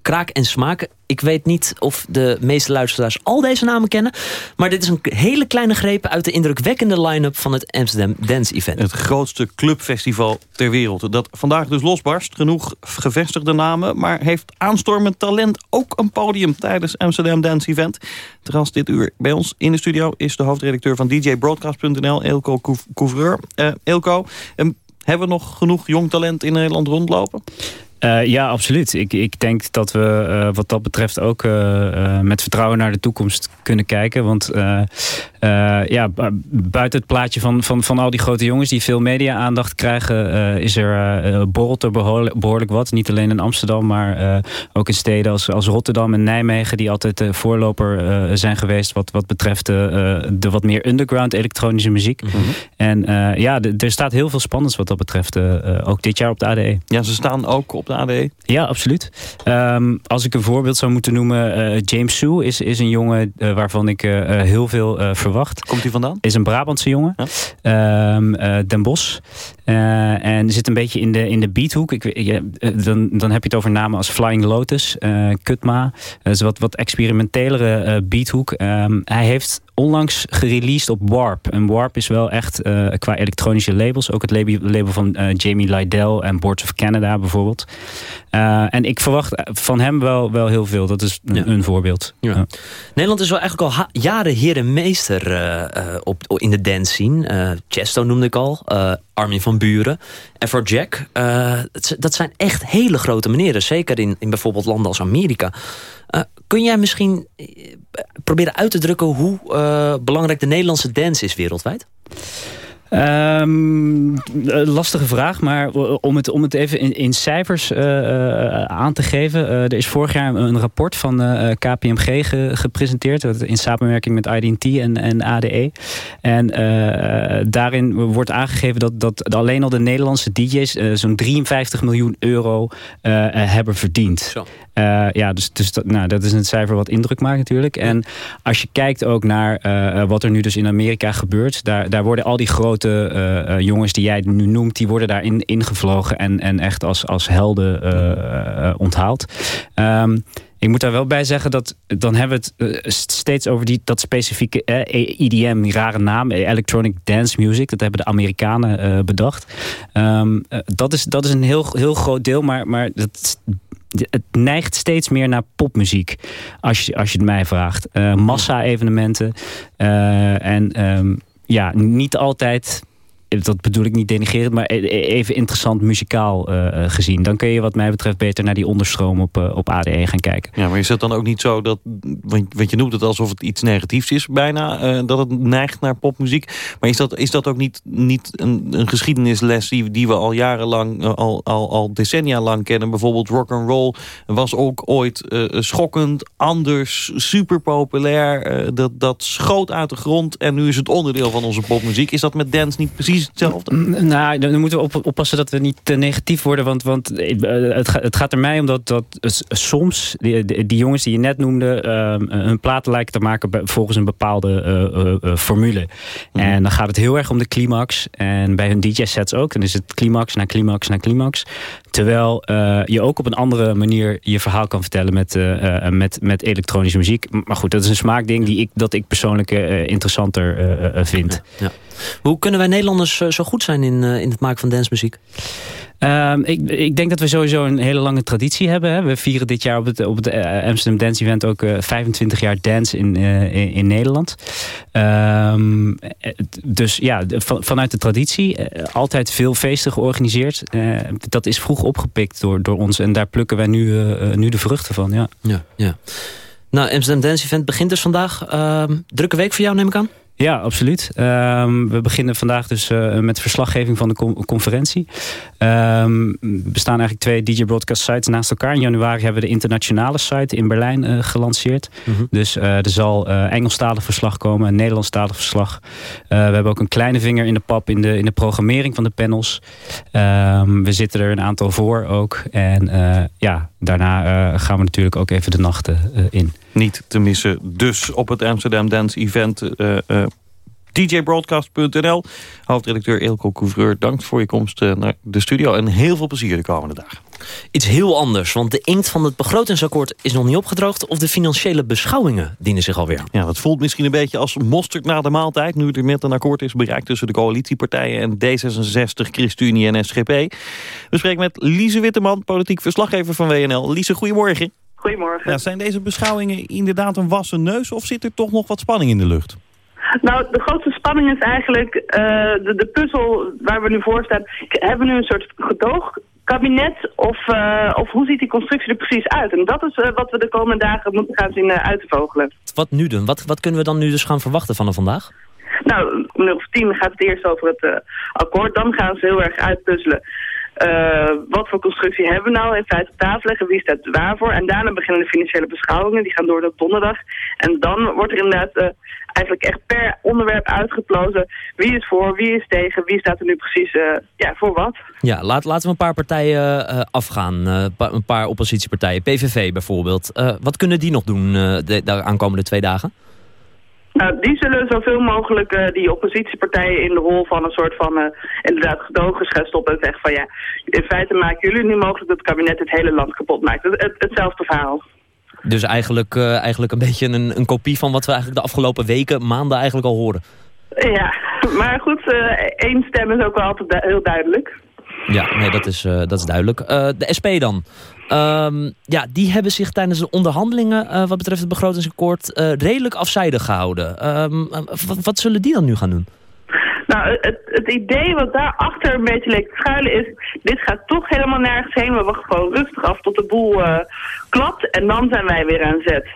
Kraak en Smaak. Ik weet niet of de meeste luisteraars al deze namen kennen. Maar dit is een hele kleine greep uit de indrukwekkende line-up van het Amsterdam Dance Event. Het grootste clubfestival ter wereld. Dat vandaag dus losbarst. Genoeg gevestigde namen. Maar heeft aanstormend talent ook een podium tijdens Amsterdam Dance Event. Trouwens dit uur bij ons in de studio is de hoofdredacteur van DJBroadcast.nl, Eelco Couvreur. Uh, Eelco, um, hebben we nog genoeg jong talent in Nederland rondlopen? Uh, ja, absoluut. Ik, ik denk dat we uh, wat dat betreft ook uh, met vertrouwen naar de toekomst kunnen kijken. Want ja, buiten het plaatje van, van, van al die grote jongens die veel media-aandacht krijgen, is er borrelt er behoorlijk, behoorlijk, wat. Niet alleen in Amsterdam, maar ook in steden als, als Rotterdam en Nijmegen, die altijd de voorloper zijn geweest wat, wat betreft de wat meer underground elektronische muziek. Mm -hmm. En ja, er staat heel veel spannends wat dat betreft, ook dit jaar op de ADE. Ja, ze staan ook op de ADE? Ja, absoluut. Um, als ik een voorbeeld zou moeten noemen... Uh, James Sue is, is een jongen uh, waarvan ik uh, heel veel verwacht. Komt hij vandaan? Is een Brabantse jongen. Ja? Um, Den Bosch. en zit een beetje in de, in de beathoek. Ik, dan, dan heb je het over namen als Flying Lotus, Kutma. Dat is wat, wat experimentelere beathoek. Um, hij heeft onlangs gereleased op Warp. En Warp is wel echt uh, qua elektronische labels. Ook het label, label van uh, Jamie Lydell en Boards of Canada bijvoorbeeld. Uh, en ik verwacht van hem wel, wel heel veel. Dat is een, ja. een voorbeeld. Ja. Nederland is wel eigenlijk al jaren heer en meester op, in de dance scene. Chesto noemde ik al. Armin van Buren. En voor Jack. dat zijn echt hele grote meneren. Zeker in, in bijvoorbeeld landen als Amerika. Kun jij misschien proberen uit te drukken hoe uh, belangrijk de Nederlandse dance is wereldwijd? Ehm, eh, lastige vraag, maar om het, om het even in, in cijfers eh, eh, aan te geven. eh, er is vorig jaar een rapport van eh, KPMG ge- gepresenteerd. In samenwerking met IDT en, en ADE. En eh, daarin wordt aangegeven dat, dat alleen al de Nederlandse DJ's eh, zo'n 53 miljoen euro eh, eh, hebben verdiend. Eh, ja, dus, dus dat, nou, dat is een cijfer wat indruk maakt natuurlijk. En als je kijkt ook naar eh, wat er nu dus in Amerika gebeurt... daar, daar worden al die grote eh, jongens die jij nu noemt... die worden daarin ingevlogen en, en echt als, als helden onthaald. Ehm, ik moet daar wel bij zeggen dat dan hebben we het steeds over die, dat specifieke eh, EDM, die rare naam, Electronic Dance Music. Dat hebben de Amerikanen bedacht. Ehm, eh, dat, is, dat is een heel, heel groot deel, maar, maar dat, het neigt steeds meer naar popmuziek. Als je, als je het mij vraagt. Eh, Massa-evenementen. eh, en ehm, ja, niet altijd... Dat bedoel ik niet denigerend, maar e- e- even interessant muzikaal eh, eh, gezien. Dan kun je wat mij betreft beter naar die onderstroom op, eh, op ADE gaan kijken. Ja, maar is het dan ook niet zo dat, want, je noemt het alsof het iets negatiefs is bijna, eh, dat het neigt naar popmuziek. Maar is dat, is dat ook niet, niet een, geschiedenisles die, die we al jarenlang, eh, al, al, al decennia lang kennen? Bijvoorbeeld rock and roll was ook ooit eh, schokkend, anders, super populair. eh, dat, dat schoot uit de grond en nu is het onderdeel van onze popmuziek. Is dat met dance niet precies hetzelfde? Nou, dan moeten we op, oppassen dat we niet te negatief worden. Want, want eh, het, gaat, het gaat er mij om dat, dat soms die, jongens die je net noemde... ehm, hun platen lijken te maken volgens een bepaalde eh, eh, formule. En dan gaat het heel erg om de climax. En bij hun DJ-sets ook. Dan is het climax na climax na climax. Terwijl je ook op een andere manier je verhaal kan vertellen met, met, met elektronische muziek. Maar goed, dat is een smaakding die ik, dat ik persoonlijk interessanter vind. Ja. Hoe kunnen wij Nederlanders eh, zo goed zijn in, eh, in het maken van dancemuziek? Ehm, ik, ik denk dat we sowieso een hele lange traditie hebben. Hè. We vieren dit jaar op het, op het eh, Amsterdam Dance Event ook eh, 25 jaar dance in, in, in Nederland. Ehm, eh, dus ja, van- vanuit de traditie altijd veel feesten georganiseerd. Dat is vroeg opgepikt door, door ons en daar plukken wij nu, nu de vruchten van. Ja. Ja, ja. Nou, Amsterdam Dance Event begint dus vandaag. Ehm, drukke week voor jou, neem ik aan? Ja, absoluut. Ehm, we beginnen vandaag dus eh, met verslaggeving van de con- conferentie. Ehm, er staan eigenlijk twee DJ Broadcast sites naast elkaar. In januari hebben we de internationale site in Berlijn eh, gelanceerd. Dus eh, er zal Engelstalig verslag komen, een Nederlandstalig verslag. We hebben ook een kleine vinger in de pap in de, in de programmering van de panels. Ehm, we zitten er een aantal voor ook. En ja, daarna eh, gaan we natuurlijk ook even de nachten eh, in. Niet te missen dus op het Amsterdam Dance Event. DJBroadcast.nl. Hoofdredacteur Eelco Couvreur, dank voor je komst eh, naar de studio. En heel veel plezier de komende dagen. Iets heel anders, want de inkt van het begrotingsakkoord is nog niet opgedroogd... of de financiële beschouwingen dienen zich alweer. Ja, dat voelt misschien een beetje als mosterd na de maaltijd... nu er net een akkoord is bereikt tussen de coalitiepartijen... en D66, ChristenUnie en SGP. We spreken met Lise Witteman, politiek verslaggever van WNL. Lise, goedemorgen. Goedemorgen. Ja, zijn deze beschouwingen inderdaad een wassen neus... of zit er toch nog wat spanning in de lucht? Nou, de grootste spanning is eigenlijk eh, de, de puzzel waar we nu voor staan. Hebben we nu een soort gedoogkabinet of, eh, of hoe ziet die constructie er precies uit? En dat is eh, wat we de komende dagen moeten gaan zien uit te vogelen. Wat nu dan? Wat, wat kunnen we dan nu dus gaan verwachten vanaf vandaag? Nou, om uur of tien gaat het eerst over het akkoord. Dan gaan ze heel erg uitpuzzelen. Eh, wat voor constructie hebben we nou in feite op tafel leggen? Wie staat waarvoor? En daarna beginnen de financiële beschouwingen. Die gaan door tot donderdag. En dan wordt er inderdaad eh, eigenlijk echt per onderwerp uitgeplozen. Wie is voor, wie is tegen, wie staat er nu precies eh, ja, voor wat? Ja, laat, laten we een paar partijen afgaan. Een paar oppositiepartijen. PVV bijvoorbeeld. Wat kunnen die nog doen de, de aankomende twee dagen? Nou, die zullen zoveel mogelijk eh, die oppositiepartijen in de rol van een soort van eh, inderdaad gaan stoppen en zeggen van ja, in feite maken jullie nu mogelijk dat het kabinet het hele land kapot maakt. Het, het- hetzelfde verhaal. Dus eigenlijk, eh, eigenlijk een beetje een, een kopie van wat we eigenlijk de afgelopen weken, maanden eigenlijk al horen. Ja, maar goed, eh, één stem is ook wel altijd du- heel duidelijk. Ja, nee, dat is, eh, dat is duidelijk. Eh, de SP dan. Ehm, ja, die hebben zich tijdens de onderhandelingen eh, wat betreft het begrotingsakkoord redelijk afzijdig gehouden. Ehm, eh, wat, zullen die dan nu gaan doen? Nou, het, het idee wat daarachter een beetje leek te schuilen is... dit gaat toch helemaal nergens heen. We wachten gewoon rustig af tot de boel eh, klapt en dan zijn wij weer aan zet.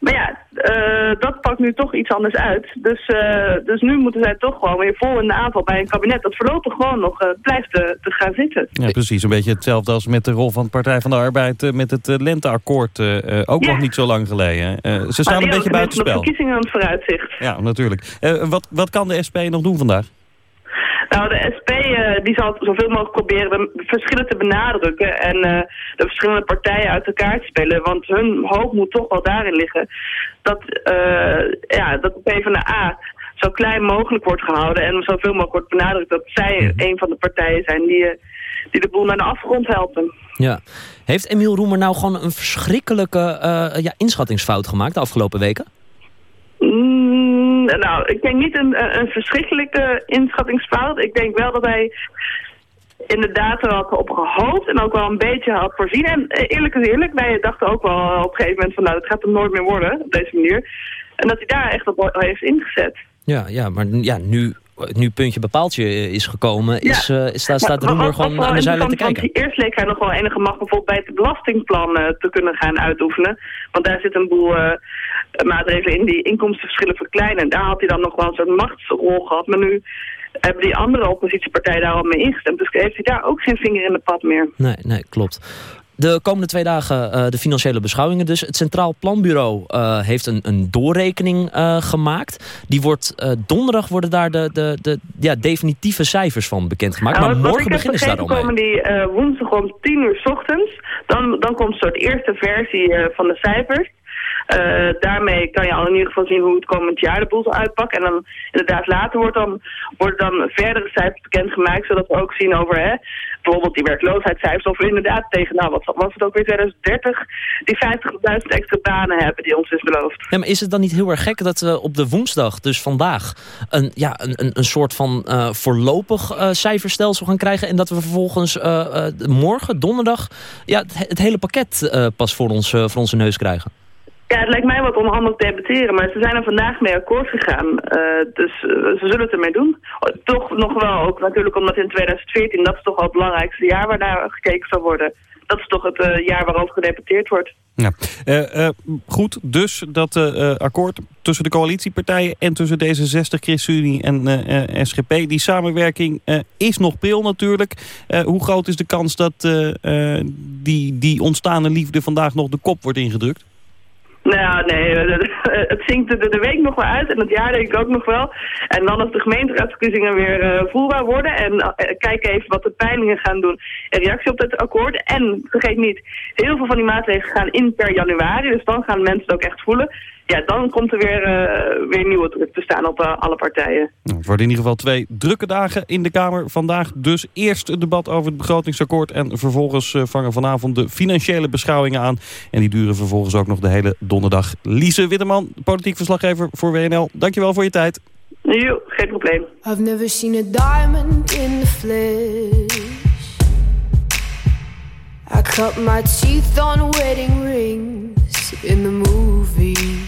Maar ja, eh, dat pakt nu toch iets anders uit. Dus, eh, dus nu moeten zij toch gewoon weer vol in de aanval bij een kabinet... dat voorlopig gewoon nog eh, blijft te, te gaan zitten. Ja, precies. Een beetje hetzelfde als met de rol van de Partij van de Arbeid... met het lenteakkoord, ook Ja. nog niet zo lang geleden. Ze staan Maar een beetje buitenspel. verkiezingen aan het vooruitzicht. Ja, natuurlijk. Wat, wat kan de SP nog doen vandaag? Nou, de SP eh, die zal zoveel mogelijk proberen de verschillen te benadrukken en eh, de verschillende partijen uit elkaar te spelen. Want hun hoop moet toch wel daarin liggen dat, eh, ja, dat de PvdA zo klein mogelijk wordt gehouden en zoveel mogelijk wordt benadrukt dat zij een van de partijen zijn die, die de boel naar de afgrond helpen. Ja. Heeft Emiel Roemer nou gewoon een verschrikkelijke ja, inschattingsfout gemaakt de afgelopen weken? Mm, nou, ik denk niet een, een verschrikkelijke inschattingsfout. Ik denk wel dat hij inderdaad er had op gehoopt en ook wel een beetje had voorzien. En eh, eerlijk is eerlijk, wij dachten ook wel op een gegeven moment van nou, dat gaat hem nooit meer worden op deze manier. En dat hij daar echt op heeft ingezet. Ja, ja maar ja, nu, nu puntje bepaaltje eh, is gekomen, is, Ja. eh, is, staat, staat Maar Roemer gewoon wel aan de zijlijn te kijken. want Eerst leek hij nog wel enige macht bijvoorbeeld bij het belastingplan eh, te kunnen gaan uitoefenen. Want daar zit een boel eh, maatregelen in die inkomstenverschillen verkleinen. En daar had hij dan nog wel een soort machtsrol gehad. Maar nu hebben die andere oppositiepartijen daar al mee ingestemd. Dus heeft hij daar ook geen vinger in de pad meer. Nee, nee, klopt. De komende twee dagen eh, de financiële beschouwingen dus. Het Centraal Planbureau eh, heeft een, een doorrekening eh, gemaakt. Die wordt, donderdag worden daar de, de, de ja, definitieve cijfers van bekendgemaakt. Nou, maar morgen beginnen ze daar al mee. komen die woensdag om 10 uur 's ochtends. Dan, dan komt een soort eerste versie van de cijfers. Eh, daarmee kan je al in ieder geval zien hoe het komend jaar de boel zal uitpakken. En dan inderdaad later wordt dan, worden dan verdere cijfers bekendgemaakt. Zodat we ook zien over hè, bijvoorbeeld die werkloosheidscijfers. Of we inderdaad tegen, nou wat was het ook weer 2030, die 50.000 extra banen hebben die ons is beloofd. Ja, maar is het dan niet heel erg gek dat we op de woensdag, dus vandaag, een, ja, een, een, soort van eh, voorlopig eh, cijferstelsel gaan krijgen en dat we vervolgens morgen, donderdag, ja, het, het hele pakket pas voor, ons, voor onze neus krijgen? Ja, het lijkt mij wat onhandig te debatteren, maar ze zijn er vandaag mee akkoord gegaan. Eh, dus eh, ze zullen het ermee doen. Toch nog wel ook natuurlijk omdat in 2014, dat is toch wel het belangrijkste jaar waar naar gekeken zal worden. Dat is toch het eh, jaar waarover gedebatteerd wordt. Ja. Goed, dus dat akkoord tussen de coalitiepartijen en tussen D66, ChristenUnie en SGP. Die samenwerking is nog pil natuurlijk. Hoe groot is de kans dat die, die ontstaande liefde vandaag nog de kop wordt ingedrukt? Nou, nee, het zinkt de, week nog wel uit en het jaar denk ik ook nog wel. En dan als de gemeenteraadsverkiezingen weer eh, voelbaar worden en eh, kijk even wat de peilingen gaan doen in reactie op dit akkoord. En vergeet niet, heel veel van die maatregelen gaan in per januari, dus dan gaan mensen het ook echt voelen. Ja, dan komt er weer, eh, weer nieuwe druk te staan op eh, alle partijen. Nou, het worden in ieder geval twee drukke dagen in de Kamer. Vandaag dus eerst het debat over het begrotingsakkoord... en vervolgens eh, vangen vanavond de financiële beschouwingen aan. En die duren vervolgens ook nog de hele donderdag. Lise Witteman, politiek verslaggever voor WNL. Dankjewel voor je tijd. Jo, geen probleem. I've never seen a diamond in the flesh. I cut my teeth on wedding rings in the movies.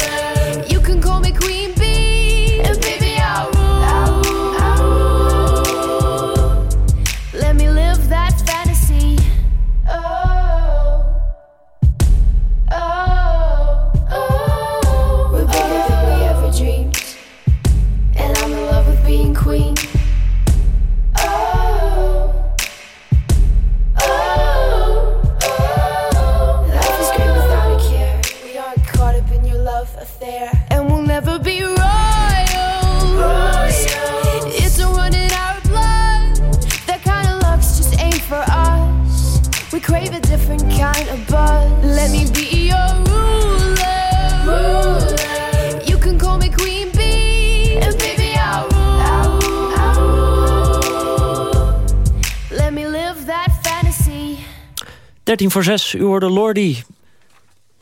13 voor 6, u hoorde Lordy.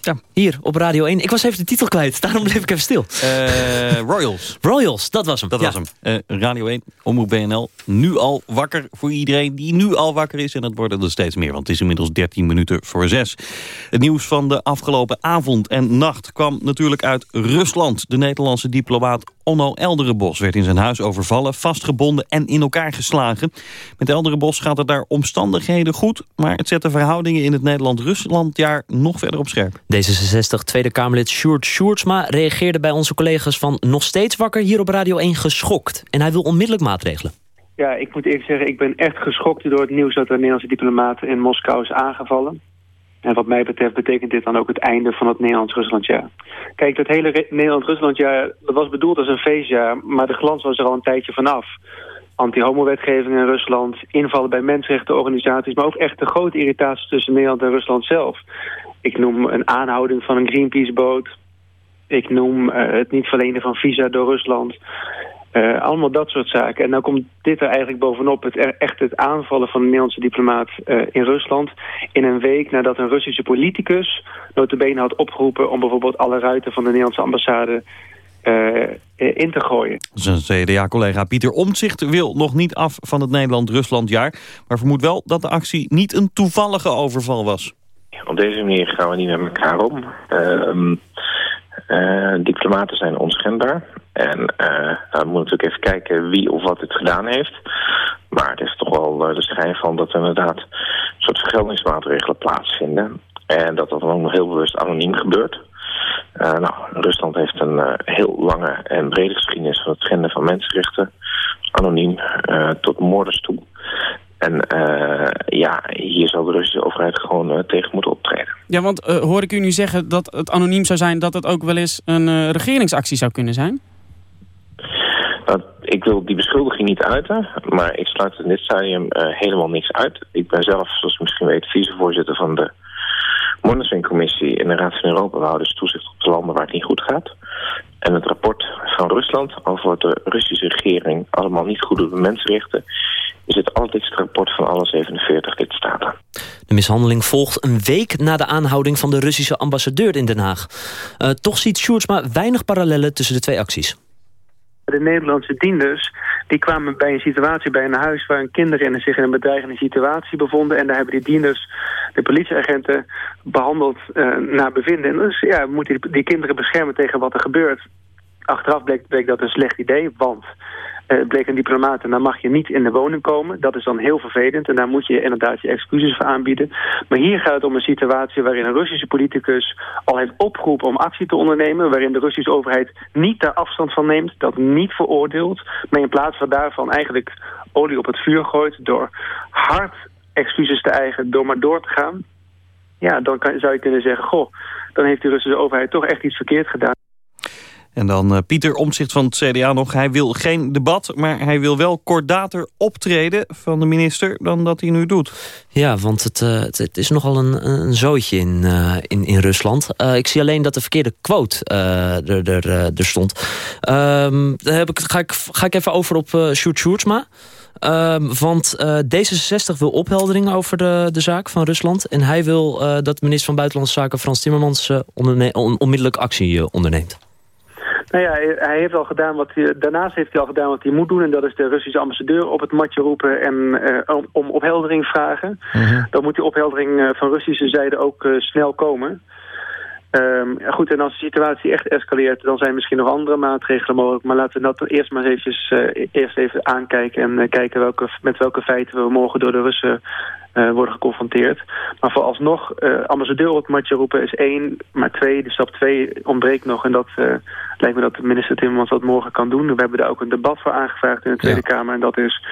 Ja, hier op Radio 1. Ik was even de titel kwijt, daarom bleef ik even stil. Eh, Royals. Royals, dat was hem. Dat Ja. was hem. Eh, Radio 1, Omroep BNL. Nu al wakker voor iedereen die nu al wakker is. En dat worden er steeds meer, want het is inmiddels 13 minuten voor 6. Het nieuws van de afgelopen avond en nacht kwam natuurlijk uit Rusland. De Nederlandse diplomaat Onno Elderenbos werd in zijn huis overvallen, vastgebonden en in elkaar geslagen. Met Elderenbos gaat het daar omstandigheden goed, maar het zet de verhoudingen in het Nederland-Ruslandjaar nog verder op scherp. D66 Tweede Kamerlid Sjoerd Sjoerdsma reageerde bij onze collega's van Nog Steeds Wakker hier op Radio 1 geschokt. En hij wil onmiddellijk maatregelen. Ja, ik moet eerlijk zeggen, ik ben echt geschokt door het nieuws dat de Nederlandse diplomaat in Moskou is aangevallen. En wat mij betreft betekent dit dan ook het einde van het Nederlands-Ruslandjaar. Kijk, dat hele Nederlands-Ruslandjaar was bedoeld als een feestjaar, maar de glans was er al een tijdje vanaf. Anti-homo-wetgeving in Rusland, invallen bij mensenrechtenorganisaties, maar ook echt de grote irritatie tussen Nederland en Rusland zelf. Ik noem een aanhouding van een Greenpeace-boot. Ik noem eh, het niet verlenen van visa door Rusland. Eh, allemaal dat soort zaken. En dan komt dit er eigenlijk bovenop. Het, er- echt het aanvallen van een Nederlandse diplomaat eh, in Rusland. In een week nadat een Russische politicus notabene had opgeroepen... om bijvoorbeeld alle ruiten van de Nederlandse ambassade eh, eh, in te gooien. Zijn CDA-collega Pieter Omtzigt wil nog niet af van het Nederland-Ruslandjaar... maar vermoedt wel dat de actie niet een toevallige overval was. Op deze manier gaan we niet met elkaar om. Eh, diplomaten zijn onschendbaar. En nou, we moeten natuurlijk even kijken wie of wat het gedaan heeft. Maar het is toch wel eh, de schijn van dat er inderdaad soort vergeldingsmaatregelen plaatsvinden. En dat dat dan ook nog heel bewust anoniem gebeurt. Nou, Rusland heeft een heel lange en brede geschiedenis van het schenden van mensenrechten. Anoniem tot moorders toe. En eh, ja, hier zal de Russische overheid gewoon eh, tegen moeten optreden. Ja, want eh, hoor ik u nu zeggen dat het anoniem zou zijn... dat het ook wel eens een regeringsactie zou kunnen zijn? Ik wil die beschuldiging niet uiten, maar ik sluit in dit stadium helemaal niks uit. Ik ben zelf, zoals u misschien weet, vicevoorzitter van de monitoringcommissie in de Raad van Europa. We houden dus toezicht op de landen waar het niet goed gaat. En het rapport van Rusland over wat de Russische regering allemaal niet goed doet met mensenrechten... is het rapport van alle 47 lidstaten. De mishandeling volgt een week na de aanhouding van de Russische ambassadeur in Den Haag. Eh, toch ziet Sjoerdsma weinig parallellen tussen de twee acties. De Nederlandse dienders die kwamen bij een situatie bij een huis... waar kinderen zich in een bedreigende situatie bevonden. En daar hebben die dienders, de politieagenten, behandeld eh, naar bevinden. En dus ja, we moeten die, die kinderen beschermen tegen wat er gebeurt. Achteraf bleek, bleek dat een slecht idee, want eh, bleek een diplomaat en dan mag je niet in de woning komen. Dat is dan heel vervelend en daar moet je inderdaad je excuses voor aanbieden. Maar hier gaat het om een situatie waarin een Russische politicus al heeft opgeroepen om actie te ondernemen. Waarin de Russische overheid niet daar afstand van neemt, dat niet veroordeelt. Maar in plaats van daarvan eigenlijk olie op het vuur gooit door hard excuses te eigen, door maar door te gaan. Ja, dan zou je kunnen zeggen, goh, dan heeft de Russische overheid toch echt iets verkeerd gedaan. En dan uh, Pieter Omtzigt van het CDA nog. Hij wil geen debat, maar hij wil wel kordater optreden van de minister dan dat hij nu doet. Ja, want het, uh, het, is nogal een, een zootje in, uh, in, in Rusland. ik zie alleen dat de verkeerde quote er, er, er stond. Um, daar heb ik, ga, ik, ga ik even over op uh, Sjoerd Sjoerdsma. Um, want uh, D66 wil opheldering over de, de zaak van Rusland. En hij wil uh, dat minister van Buitenlandse Zaken Frans Timmermans on, onmiddellijk actie onderneemt. Nou ja, hij heeft al gedaan wat hij, daarnaast heeft hij al gedaan wat hij moet doen. En dat is de Russische ambassadeur op het matje roepen en om, om opheldering vragen. -huh. Mhm. Dan moet die opheldering van Russische zijde ook snel komen. Um, goed, en als de situatie echt escaleert, dan zijn misschien nog andere maatregelen mogelijk. Maar laten we dat eerst maar eventjes, eerst even aankijken en kijken welke, met welke feiten we morgen door de Russen uh, worden geconfronteerd. Maar vooralsnog, ambassadeur op het matje roepen is één, maar twee, de stap twee ontbreekt nog. En dat lijkt me dat minister Timmermans dat morgen kan doen. We hebben daar ook een debat voor aangevraagd in de Tweede ja. Kamer. En dat is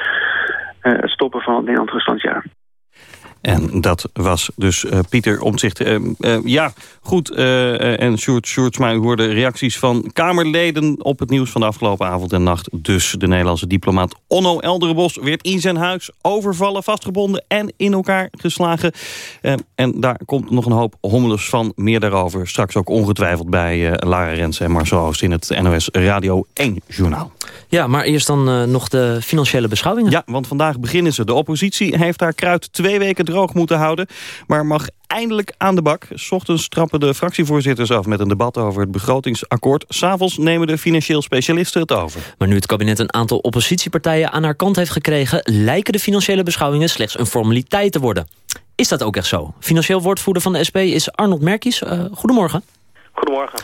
het stoppen van het Nederland-Rusland jaar. En dat was dus uh, Pieter Omtzigt. Uh, ja, goed. en Sjoerd Sjoerdsma, u hoorde reacties van Kamerleden... op het nieuws van de afgelopen avond en nacht. Dus de Nederlandse diplomaat Onno Elderenbos... werd in zijn huis overvallen, vastgebonden en in elkaar geslagen. en daar komt nog een hoop hommeles van. Meer daarover straks ook ongetwijfeld bij Lara Rens en Marcel Oost... in het NOS Radio 1-journaal. Ja, maar eerst dan nog de financiële beschouwingen. Ja, want vandaag beginnen ze. De oppositie heeft daar kruid twee weken droog moeten houden... maar mag eindelijk aan de bak. S ochtends trappen de fractievoorzitters af met een debat over het begrotingsakkoord. S'avonds nemen de financieel specialisten het over. Maar nu het kabinet een aantal oppositiepartijen aan haar kant heeft gekregen... lijken de financiële beschouwingen slechts een formaliteit te worden. Is dat ook echt zo? Financieel woordvoerder van de SP is Arnold Merkies. Uh, goedemorgen. Goedemorgen.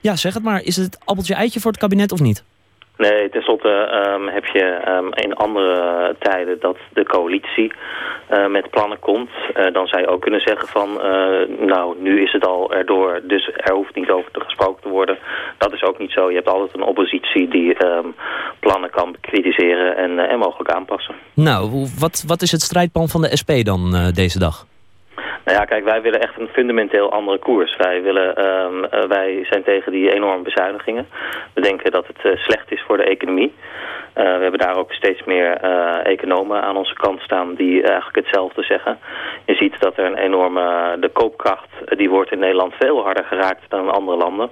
Ja, zeg het maar. Is het appeltje-eitje voor het kabinet of niet? Nee, tenslotte um, heb je um, in andere tijden dat de coalitie uh, met plannen komt. Uh, dan zou je ook kunnen zeggen van, uh, nou, nu is het al erdoor, dus er hoeft niet over te gesproken te worden. Dat is ook niet zo. Je hebt altijd een oppositie die um, plannen kan kritiseren en, en mogelijk aanpassen. Nou, wat, wat is het strijdplan van de SP dan deze dag? Nou ja, kijk, wij willen echt een fundamenteel andere koers. Wij, willen, um, uh, wij zijn tegen die enorme bezuinigingen. We denken dat het uh, slecht is voor de economie. Uh, we hebben daar ook steeds meer economen aan onze kant staan die eigenlijk hetzelfde zeggen. Je ziet dat er een enorme, de koopkracht, die wordt in Nederland veel harder geraakt dan in andere landen.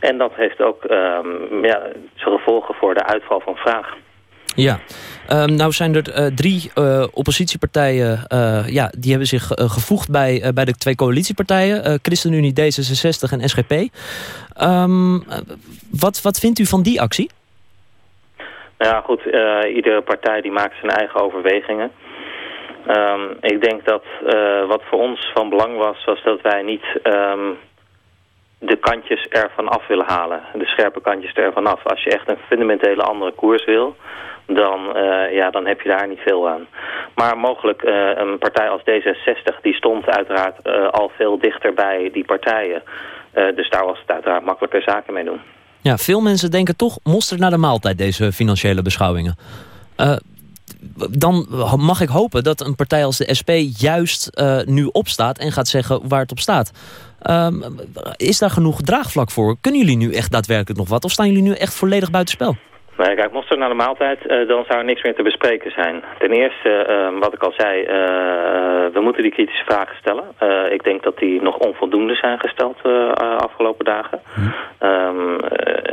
En dat heeft ook um, ja, zijn gevolgen voor de uitval van vraag. Ja, um, nou zijn er uh, drie uh, oppositiepartijen, uh, ja, die hebben zich gevoegd bij, bij de twee coalitiepartijen. ChristenUnie, D66 en SGP. Um, wat, wat vindt u van die actie? Nou ja, goed, iedere partij die maakt zijn eigen overwegingen. Um, ik denk dat wat voor ons van belang was, was dat wij niet de kantjes ervan af willen halen. De scherpe kantjes ervan af. Als je echt een fundamentele andere koers wil dan, uh, ja, dan heb je daar niet veel aan. Maar mogelijk uh, een partij als D66, die stond uiteraard uh, al veel dichter bij die partijen. dus daar was het uiteraard makkelijker zaken mee doen. Ja, veel mensen denken toch mosterd naar de maaltijd, deze financiële beschouwingen. dan mag ik hopen dat een partij als de SP juist nu opstaat en gaat zeggen waar het op staat. Um, is daar genoeg draagvlak voor? Kunnen jullie nu echt daadwerkelijk nog wat? Of staan jullie nu echt volledig buitenspel? Nee, kijk, mocht er naar de maaltijd, uh, dan zou er niks meer te bespreken zijn. Ten eerste, uh, wat ik al zei, uh, we moeten die kritische vragen stellen. ik denk dat die nog onvoldoende zijn gesteld afgelopen dagen. Um,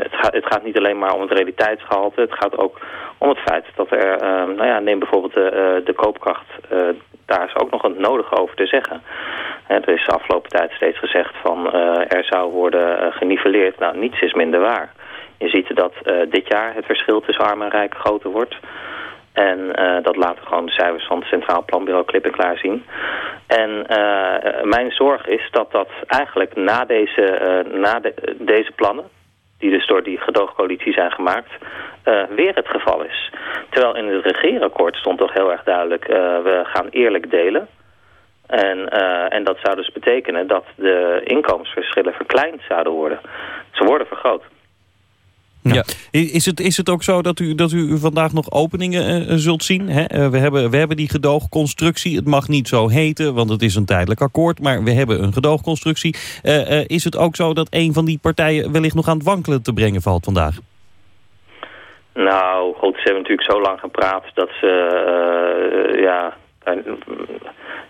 het, ga, het, gaat niet alleen maar om het realiteitsgehalte. Het gaat ook om het feit dat er, nou ja, neem bijvoorbeeld de, de koopkracht. daar is ook nog het nodige over te zeggen. Er is de afgelopen tijd steeds gezegd van er zou worden geniveleerd. Nou, niets is minder waar. Je ziet dat uh, dit jaar het verschil tussen arm en rijk groter wordt. En dat laten gewoon de cijfers van het Centraal Planbureau klip en klaar zien. En mijn zorg is dat dat eigenlijk na deze, na de, deze plannen, die dus door die gedoogcoalitie zijn gemaakt, weer het geval is. Terwijl in het regeerakkoord stond toch heel erg duidelijk, we gaan eerlijk delen. En, en dat zou dus betekenen dat de inkomensverschillen verkleind zouden worden. Ze worden vergroot. Ja. Is, het, is het ook zo dat u, dat u vandaag nog openingen eh, zult zien? Hè? Eh, we, hebben, we hebben die gedoogconstructie. Het mag niet zo heten, want het is een tijdelijk akkoord. Maar we hebben een gedoogconstructie. Eh, eh, is het ook zo dat een van die partijen wellicht nog aan het wankelen te brengen valt vandaag? Nou, goed, ze hebben natuurlijk zo lang gepraat dat ze eh, ja, daar, mm,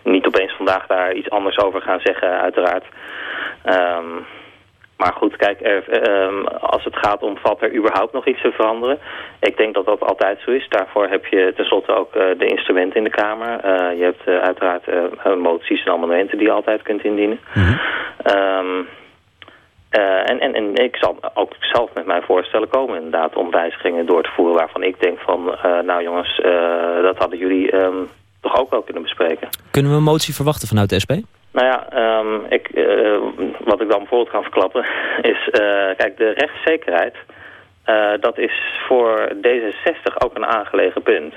niet opeens vandaag daar iets anders over gaan zeggen, uiteraard. Ehm, maar goed, kijk, er, ehm, als het gaat om valt er überhaupt nog iets te veranderen. Ik denk dat dat altijd zo is. Daarvoor heb je tenslotte ook eh, de instrumenten in de Kamer. Eh, je hebt eh, uiteraard eh, moties en amendementen die je altijd kunt indienen. Ehm, eh, en, en, en ik zal ook zelf met mijn voorstellen komen inderdaad om wijzigingen door te voeren waarvan ik denk van, eh, nou jongens, eh, dat hadden jullie ehm, toch ook wel kunnen bespreken. Kunnen we een motie verwachten vanuit de SP? Nou ja, ehm, ik, eh, wat ik dan bijvoorbeeld kan verklappen is, eh, kijk, de rechtszekerheid, eh, dat is voor D66 ook een aangelegen punt.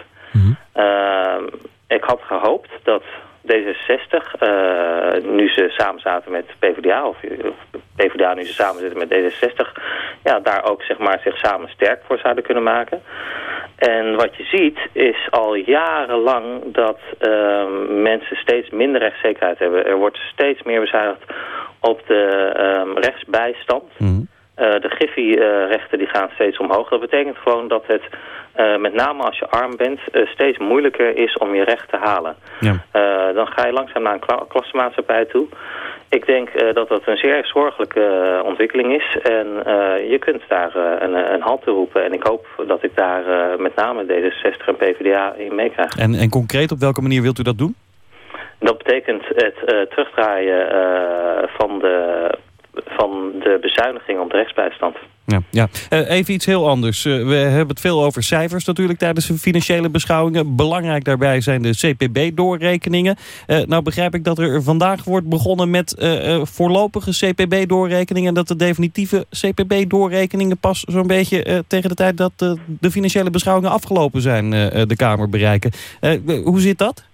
Ehm, ik had gehoopt dat D66, eh, nu ze samen zaten met PvdA, of PvdA nu ze samen zitten met D66, ja, daar ook zeg maar, zich samen sterk voor zouden kunnen maken. En wat je ziet is al jarenlang dat ehm, mensen steeds minder rechtszekerheid hebben. Er wordt steeds meer bezuinigd op de ehm, rechtsbijstand. Eh, de Giffy-rechten die gaan steeds omhoog. Dat betekent gewoon dat het, eh, met name als je arm bent, eh, steeds moeilijker is om je recht te halen. Eh, dan ga je langzaam naar een kla- toe. Ik denk eh, dat dat een zeer zorgelijke eh, ontwikkeling is. En eh, je kunt daar een, een halt toe roepen. En ik hoop dat ik daar met name D66 en PvdA in meekrijg. En, en concreet, op welke manier wilt u dat doen? Dat betekent het terugdraaien van, de, van de bezuiniging op de rechtsbijstand. Ja, ja. Eh, even iets heel anders. Eh, we hebben het veel over cijfers natuurlijk tijdens de financiële beschouwingen. Belangrijk daarbij zijn de CPB-doorrekeningen. Eh, nou begrijp ik dat er vandaag wordt begonnen met voorlopige CPB-doorrekeningen... en dat de definitieve CPB-doorrekeningen pas zo'n beetje tegen de tijd dat de financiële beschouwingen afgelopen zijn de Kamer bereiken. Hoe zit dat?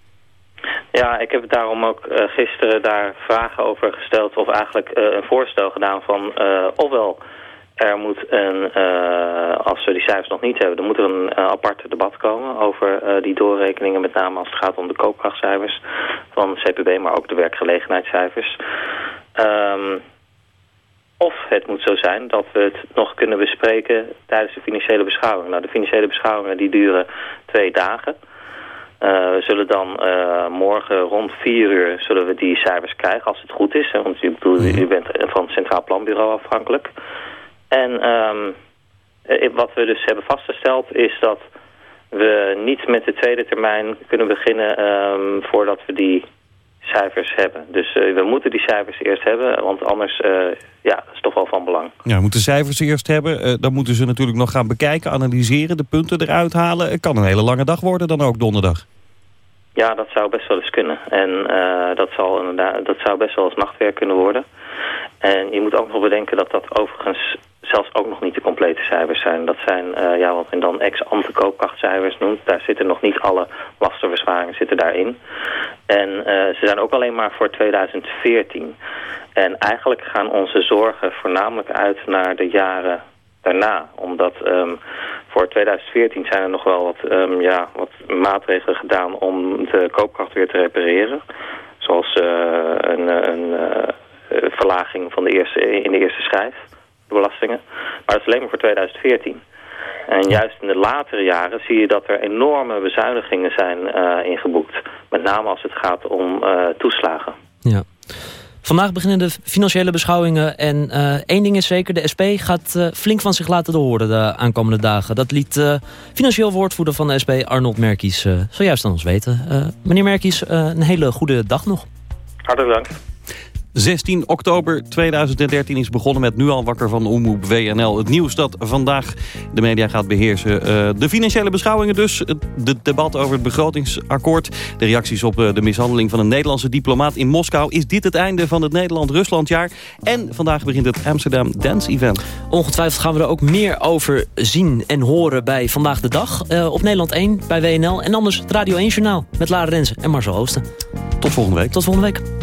Ja, ik heb daarom ook eh, gisteren daar vragen over gesteld... of eigenlijk eh, een voorstel gedaan van eh, ofwel... Er moet een, als we die cijfers nog niet hebben, dan moet er een apart debat komen over die doorrekeningen, met name als het gaat om de koopkrachtcijfers van CPB, maar ook de werkgelegenheidscijfers. Ehm, of het moet zo zijn dat we het nog kunnen bespreken tijdens de financiële beschouwing. Nou, de financiële beschouwingen die duren twee dagen. Eh, we zullen dan eh, morgen rond vier uur zullen we die cijfers krijgen, als het goed is. Want u, bedoel, u bent van het Centraal Planbureau afhankelijk. En ehm, eh, wat we dus hebben vastgesteld is dat we niet met de tweede termijn kunnen beginnen ehm, voordat we die cijfers hebben. Dus we moeten die cijfers eerst hebben, want anders eh, ja, dat is toch wel van belang. Ja, we moeten cijfers eerst hebben. Dan moeten ze natuurlijk nog gaan bekijken, analyseren, de punten eruit halen. Het kan een hele lange dag worden dan ook donderdag. Ja, dat zou best wel eens kunnen. En eh, dat, zal inderdaad, dat zou best wel eens nachtwerk kunnen worden. En je moet ook nog bedenken dat dat overigens zelfs ook nog niet de complete cijfers zijn. Dat zijn eh, ja, wat men dan ex-ante koopkrachtcijfers noemt. Daar zitten nog niet alle lastenverzwaringen zitten daarin. En eh, ze zijn ook alleen maar voor 2014. En eigenlijk gaan onze zorgen voornamelijk uit naar de jaren daarna. Omdat ehm, voor 2014 zijn er nog wel wat, ehm, ja, wat maatregelen gedaan om de koopkracht weer te repareren. Zoals eh, een, een eh, verlaging van de eerste, in de eerste schijf, de belastingen. Maar dat is alleen maar voor 2014. En juist in de latere jaren zie je dat er enorme bezuinigingen zijn eh, ingeboekt. Met name als het gaat om toeslagen. Ja. Vandaag beginnen de financiële beschouwingen. En eh, één ding is zeker, de SP gaat eh, flink van zich laten horen de aankomende dagen. Dat liet eh, financieel woordvoerder van de SP, Arnold Merkies, zojuist aan ons weten. Meneer Merkies, een hele goede dag nog. Hartelijk dank. 16 oktober 2013 is begonnen met Nu al wakker van Omroep WNL. Het nieuws dat vandaag de media gaat beheersen. Eh, de financiële beschouwingen dus. Het de debat over het begrotingsakkoord. De reacties op eh, de mishandeling van een Nederlandse diplomaat in Moskou. Is dit het einde van het Nederland-Ruslandjaar? En vandaag begint het Amsterdam Dance Event. Ongetwijfeld gaan we er ook meer over zien en horen bij Vandaag de Dag. eh, op Nederland 1 bij WNL. En anders het Radio 1 Journaal met Lara Rensen en Marcel Oosten. Tot volgende week. Tot volgende week.